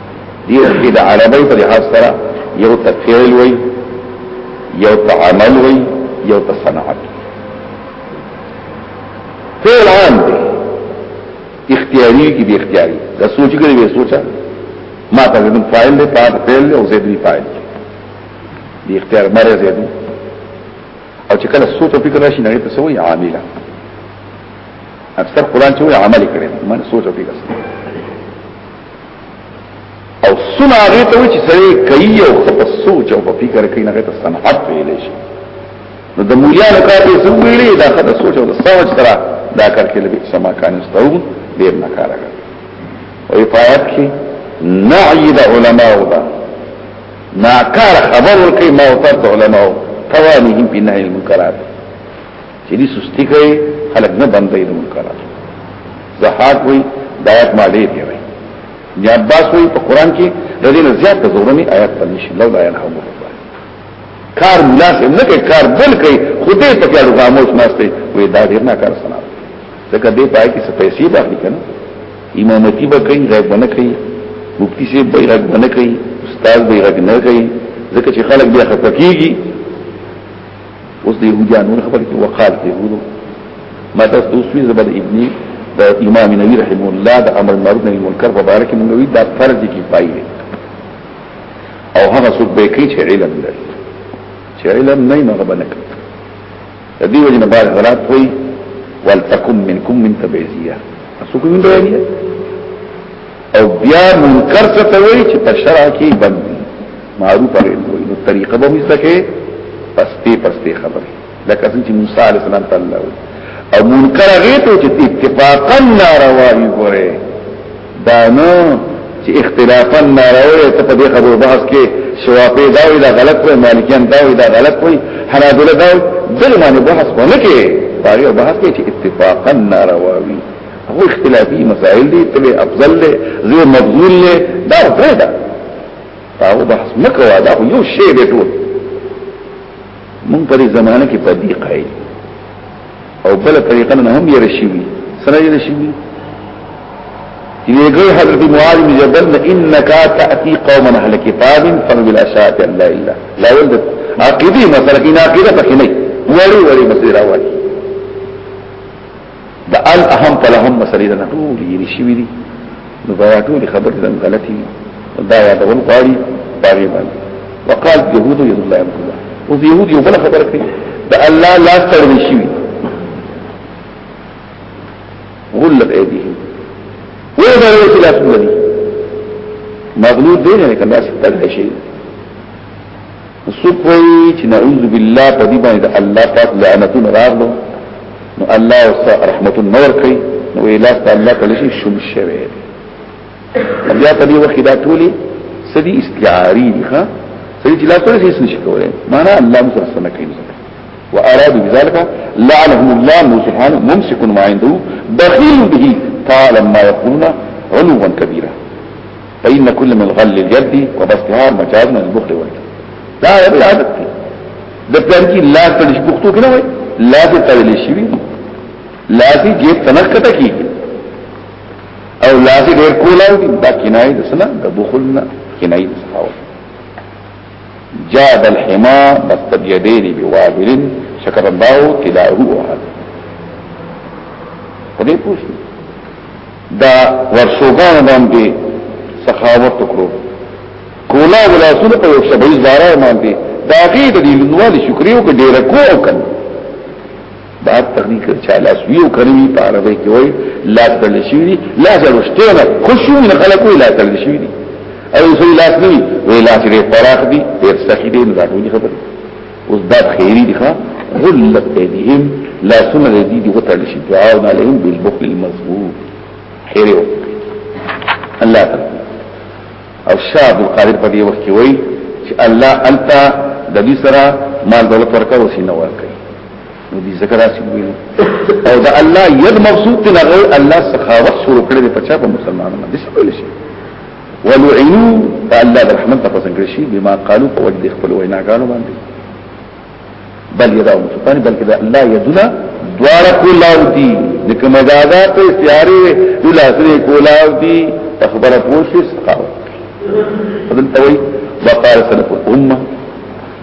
دیر کې د عربی په لحاظ سره یو ته فعل وای یو ته عمل وای یو ته صنعت فعل عام دی اختیاری کی بی اختیاری دا سوچ کړی به سوچا ما ته زمون فاعل دی پات فعل دی او زید دی فاعل دی دی اختیار مره زید او چې کله سوچ او فکر راشي نه ته سوې عامله اکثر قران چې عمل کړي من سوچ او فکر او سنا هغه ته وی چې سړی کوي او په سوچ او په فکر کې نه ته صنعت ویل شي نو د مولیانو کار یې څو ویلې دا خدای سوچ او سوچ سره دا کار کې لبي سما کان استرون ډیر نه کار کوي او په آیات کې نعی د علماء دا ناکار خبر ورکړي ما او تاسو علماء توانهم بنهي المنکرات چې دې سستی کوي خلک نه بندي د منکرات زهاق وي د آیات ما ډېر دی وي یا عباس وي په قران کې د دې نه زیات زورني آیات په نشي لو لا ينهم الله کار ملازم نه کوي کار بل کوي خدای په کارو خاموش ناشته وي دا ډېر نه کار سنا ځکه دې پای کې څه پیسې باندې کنه امامتي به کوي غیب باندې کوي مفتی سي به غیب باندې کوي استاد به غیب نه کوي ځکه چې خلک بیا خپکیږي اوس د يهودانو خبر کې وقال کې يهودو ما تاسو د اوسوي زبر ابني د امام نبی رحم الله د امر معروف نهي منکر په اړه کې موږ وی دا فرض کې پای دی او هغه څوک به کوي چې علم لري چې علم نه نه غبنک د دې وجه نه بعد غلط وي ولتکم منکم من تبعیزیه اسو کوم دی او بیا منکر څه ته وایي چې په شرع کې بند دي معروف هغه وایي نو طریقه به موږ څخه پسته پسته خبره لکه څنګه چې موسی عليه السلام ته الله وایي او منکر هغه ته چې اتفاقا ناروا وي ګوره دا نو چې اختلافا ناروا ته په دې خبرو بحث کې شوافی دا وي دا غلط وي مالکیان دا وي دا غلط وي حنابلة دا وي دغه باندې بحث ونه کې باغي بحث کې چې اتفاقا ناروا وي هو اختلافي مسائل دي ته افضل له زه مبذول له دا فريدا تاو بحث مکوا دا یو شی دی ټول مونږ په دې زمانه کې په دې قایل او بل طریقه نه هم یې رشیوي سره یې رشیوي یګل حضرت معاذ بن جبل انك تاتي قوما اهل كتاب فهم بالاشاعه الا الا لا ولد عقيدي مثلا كنا عقيده فكني وړي وړي مسيره وړي د ال اهم په لهم مسلې نه ټول یې شي ویلي نو بیا ټول خبرې زم غلطي دا یا ډول قاری باندې باندې وقال يهود يد الله يمكن او يهود یو بل خبره کوي د الله لا تړل شي غلق ايديهم ويدعو الى لا تنزلي مغلوب دين يعني كان لا ستر شيء څوک وایي چې نعوذ بالله په دې باندې الله پاک لعنتون راغلو نو الله او رحمتون نور کوي نو ویلاس ته الله کله شي شوم شوی بیا په دې وخت دا ټولي سدي استعاری دي ها سدي چې لا ټول هیڅ نشي کولای معنا الله مو سره سره کوي واراد بذلك لعنهم الله سبحانه ممسك ما عنده بخيل به تعالى ما يقولون علوا كبيرا فإن كل من غل اليد وبسطها مجاز من البخل والجد دا یو عادت دی د پلان کې لا تلش پختو کنه وای لا دې تړل شي لا دې جیب تنخ کته کیږي او لا دې ډېر کولاو دي دا کنایه د سنا د بخل نه کنایه د سخاو جاد الحما بسط يدين بوابل شکر الله تلاهو وحد په دې پوښتنه دا ورسوګان باندې سخاوت وکړو کولا ولا سن په یو شبي زارا باندې دا غي د دې لنوال شکریو کې ډیر کو او کن دا تخنیک چا لاس ویو کړی په عربی کې وای لاس تل شي دي لا زرشته نه خوشو من خلقو لا تل شي دي او سوی لاس نه وی لاس لري فراخ دي ډیر سخی دي نه راټولي خبره اوس دا خیری دی ښا غلت ایدیهم لا سنه دی دی وتړل شي دعا علیهم بالبخل المذکور خیری الله تعالی او شاه عبد القادر په دې وخت کې وای چې الله التا د دې سره مال دولت ورکا وسی نه ورکړي نو دې ذکر راځي ویل او دا الله ید مبسوط نه الله سخاوت شروع کړی په چا په مسلمانانو باندې څه ویل شي ولعنو الله الرحمن تقسم کړی شي بما قالو په وجه خپل وینا غانو باندې بل یدا مصطفی بل کدا الله یدنا دوار کولاو دی لکه مجازات استعاره دولا سره کولاو دی تخبر پوشس قاو فضل توي وقال سلف الامه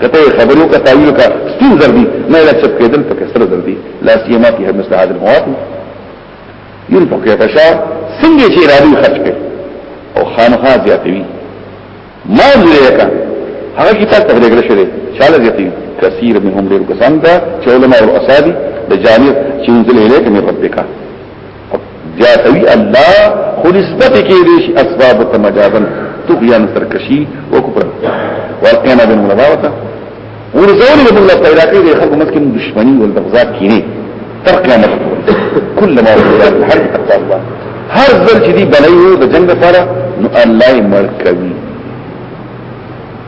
کته خبرو کا تعویل کا ستون دردی نه لا چپ کېدل په کسر دردی لا سیما په مثل هذه المواقف یل په کې تشا څنګه چې راوی خرج کړي او خامخا زیاتوي ما زیاته هغه کتاب ته لګل شوی شاله زیاتوي کثیر منهم ډیر کسان دا چې علماء او اسادی د جامع چې انزل الیک من ربک زیاتوی الله خو نسبت کې دي شي اسباب ته مجازن تغیان سرکشي او کفر واقعنا بن ملواته ورزول له الله پیدا کوي د خلکو مسکن دشمنی او بغضا کینه تر قیامت کله ما ورته هر تقوا الله هر ځل چې دی بلایو د جنگ لپاره نو الله مر کوي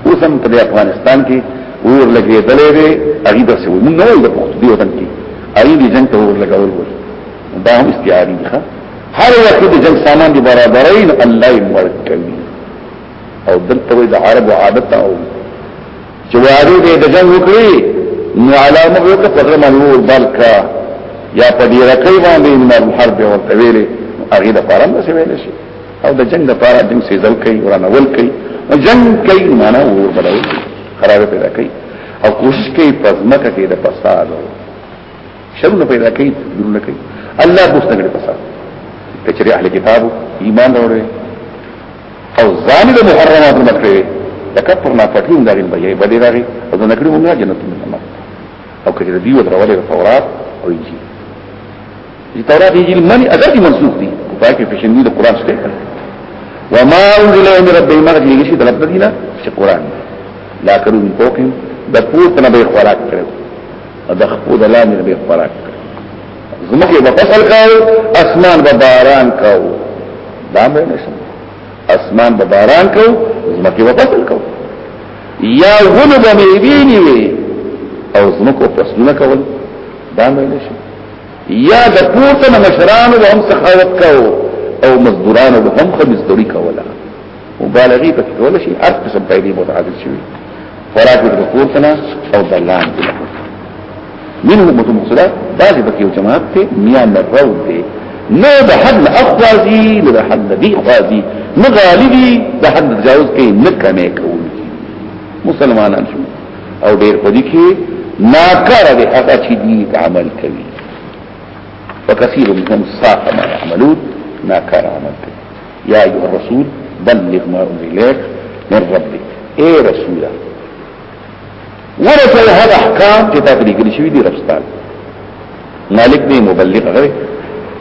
اوس هم په افغانستان کې ور لګېدلې وي هغه د سوي نو د پښتو دی وطن کې اړین دي جنگ ته ور لګول وي دا هم استعاری ده هر وخت د جنگ سامان دی برابرین الله یې ورکوي او دلته وي د عرب عادت او جوارو دې د جنگ وکړي نو علامه یو ته قدر منور بلکا یا په دې رکې باندې من الحرب او طویل اغه د فارم څه ویل شي او د جنگ د فارم جنگ سي ځل کوي ورانه ول کوي جنگ کوي معنا ور بدل خراب پیدا کوي او کوشش کوي پزماکه کې د فساد او شرونه پیدا کوي دونه کوي الله دوست نه پسا کچري اهل کتاب ایمان وروړي او ځان له محرمات نه کړی تکبر نه پټین دا غین بیا بدی راغی او نه کړی موږ جنت نه او کچري دیو درولې تورات او انجیل دي تورات انجیل منی اگر دي منسوخ دي پاکه فشنوی د قران څخه کړی وما انزل من رب المرض لګی شي د رب دینه چې قران لا کړو من فوقهم د پورتنه به خوراک کړو د خپو د لاندې به خوراک زمکه به فصل کاو اسمان به باران کاو دا به نشم اسمان به باران کاو زمکه به فصل کاو یا غلو به میوینی وی او زمکو فصلونه کول دا به نشم یا د پورته مشرانو به هم سخاوت کاو او مزدورانو به هم خمزدوری کوله مبالغه په کول شي هر قسم پیدا متعدد شي خوراک د کور تنا او دلان دي منه متمصلا بعض بکی او جماعت ته میان مرو دي نو د حد اخوازي نو د حد دي خوازي نو غالبي د حد تجاوز کوي نه کمه کوي مسلمانان شو او ډېر پدې کې ناکاره دي هغه چې دي عمل کوي وکثیر منهم ساق ما يعملون ناکاره عمل کوي یا ایو الرسول بلغ ما انزل الیک من ربک اے رسول ورته هغه احکام چې تاسو لري شوی دي ربستان مالک دی مبلغ غره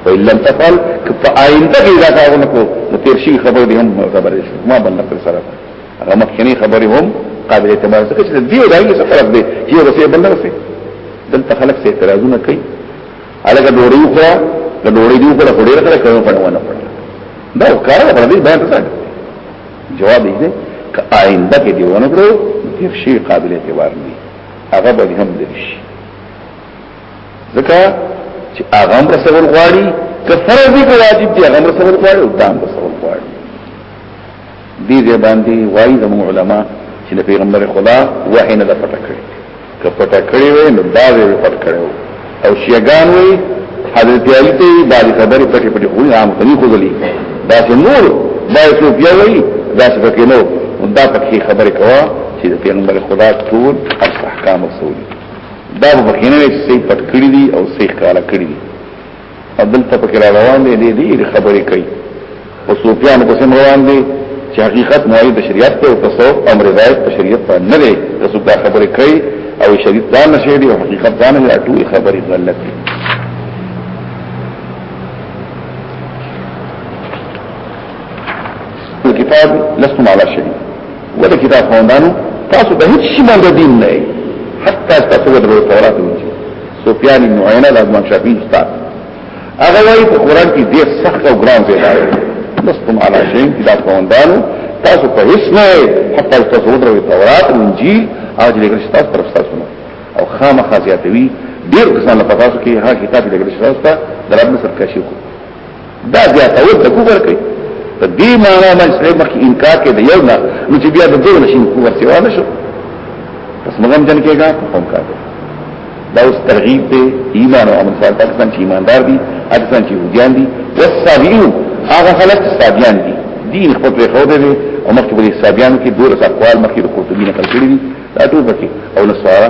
وإن لم تفعل فآئنده إذا كاغنكو نتيرشي خبر دي هم خبر دي ما بلغ رسالة هغه مخکنی خبرې هم قابل اعتبار څه چې دی راځي څه فرق دی یو رسې بل رسې دلته خلک څه اعتراضونه کوي الګ ډوړی خو د ډوړی دی په خوري راته کوم په ونه پړ دا کار په دې بیان څه جواب یې ده ک آینده کې دیونه کړو تیر شي قابل اعتبار نه هغه به هم دې شي ځکه چې هغه هم رسول غواړي که فرض دی که واجب دی هغه هم رسول غواړي او دام رسول غواړي دې دې باندې وایي د علماء چې د پیغمبر خدا وحی نه پټ کړی که پټ کړی وي نو دا وی پټ کړو او شیعاګان وی حضرت علی ته دا خبره پټې پټې خو عام کني خو غلي دا چې نور دا څو بیا وی دا څه پکې نو دا پکې خبره کوا چې د پیغمبر خدا ټول احکام وسولي دا به کینه چې سي پټ کړی دي او سي ښکارا کړی دي عبدل ته پکې روان دي دې دې خبرې کوي او صوفیان کو سم روان دي چې حقیقت موایي د شریعت ته او تصوف امر زائد په شریعت باندې نه لري د صوفیا خبرې کوي او شریعت ځان نشي دي او حقیقت ځان نه ټول خبرې غلط دي الكتاب لستم على شيء ولا كتاب خوندانو تاسو به هیڅ شي باندې دین نه حتی تاسو د تورات وځي سفیان بن عینه د امام شافعي استاد هغه وايي په قران کې ډېر سخت او ګران ځای دی لستم علی شیء دا قوندانو تاسو په هیڅ نه حتی تاسو ودرو تورات او انجیل او دې کې تاسو پر تاسو نه او خامخا زیاتوي ډېر کسان په تاسو کې هغه کتاب دې کې تاسو ته درنه سرکشي کو دا زیاتول د کوبر کوي په دې معنا باندې سره مخکې انکار کوي د یو نه نو چې بیا د دوه نشي کوبر سیوا نشو پس مغم جن کېږي په کوم کار دا اوس ترغیب دی ایمان او عمل صالح پاکستان چې ایماندار دي پاکستان چې وجان دي والصابئون هغه خلک صابئان دي دین خپل په خو دی او مخکې په صابئان کې دور اقوال مخکې د قرطبي نقل کړی دي دا ټول پکې او نصارا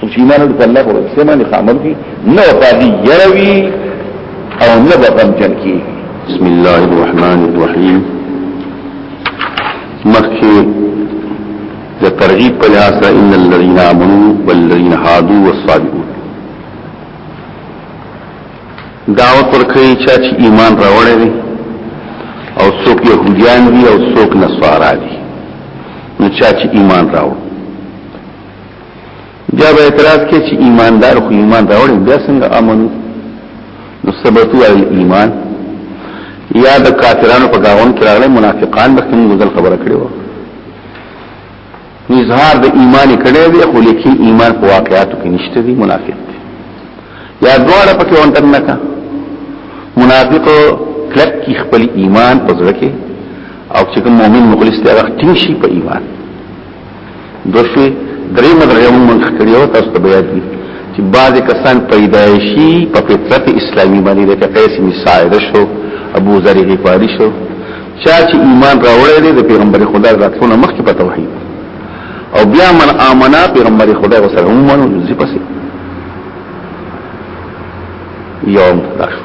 چې ایمان ورته الله پر څه باندې خامل کی نو باندې یروي او نه بدن جن کی بسم الله الرحمن الرحیم مخکې د ترغیب په لحاظ سره ان الذين امنوا والذين هادوا والصابئون دعوت ورکړي چې ایمان راوړی وي او څوک يهوديان دي او څوک نصارا دي نو چې ایمان راوړي بیا به اعتراض کې چې ایماندار خو ایمان راوړي بیا څنګه امن نو ثبتو ایمان یا د کافرانو په گاون کې راغلي منافقان به کوم ځل خبره کړې و اظهار د ایمان کړي دی خو لیکي ایمان په واقعاتو کې نشته دی منافق دی یا دواړه پکې ونټن نه کا منافق کلک کی خپل ایمان په ځړه کې او چې کوم مؤمن مخلص دی هغه ټینګ شي په ایمان دوشوی درې مدرې هم منخ کړی او تاسو ته بیا دي چې بعض کسان پیدایشي په فطرت اسلامي باندې د قیس مساعد شو ابو ذر غفاری شو چا چې ایمان راوړی دی د پیغمبر خدا راتلونه مخکې په توحید او بیا من امنا پیغمبر خدا وسره هم ونه ځي پسې يوم تداشو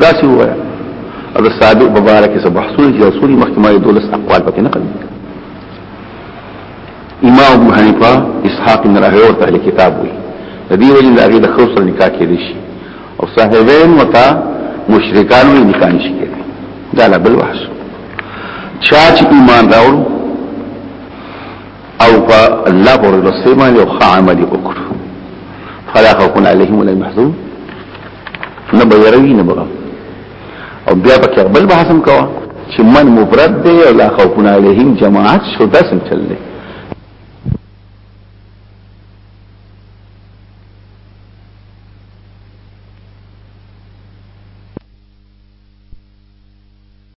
دا څه وایي او سابق مبارک سره بحثونه چې رسول محکمه دولس اقوال پکې نه کوي امام ابو حنیفه اسحاق بن راهوی ورته کتاب وی د دې وجه لاغي د خو سره نکاح کېدی شي او صاحبین وتا مشرکان وی نکاح نشي کېدی دا لا بل وحش چا چې ایمان راوړ او په الله پر رسول باندې او عمل وکړ فلا خوف عليهم ولا يحزنون نه به يروي نه به او بیا په کې بل بحث هم کوه چې من مفرد دی او لا خوفون علیهم جماعت شو داسم چل دی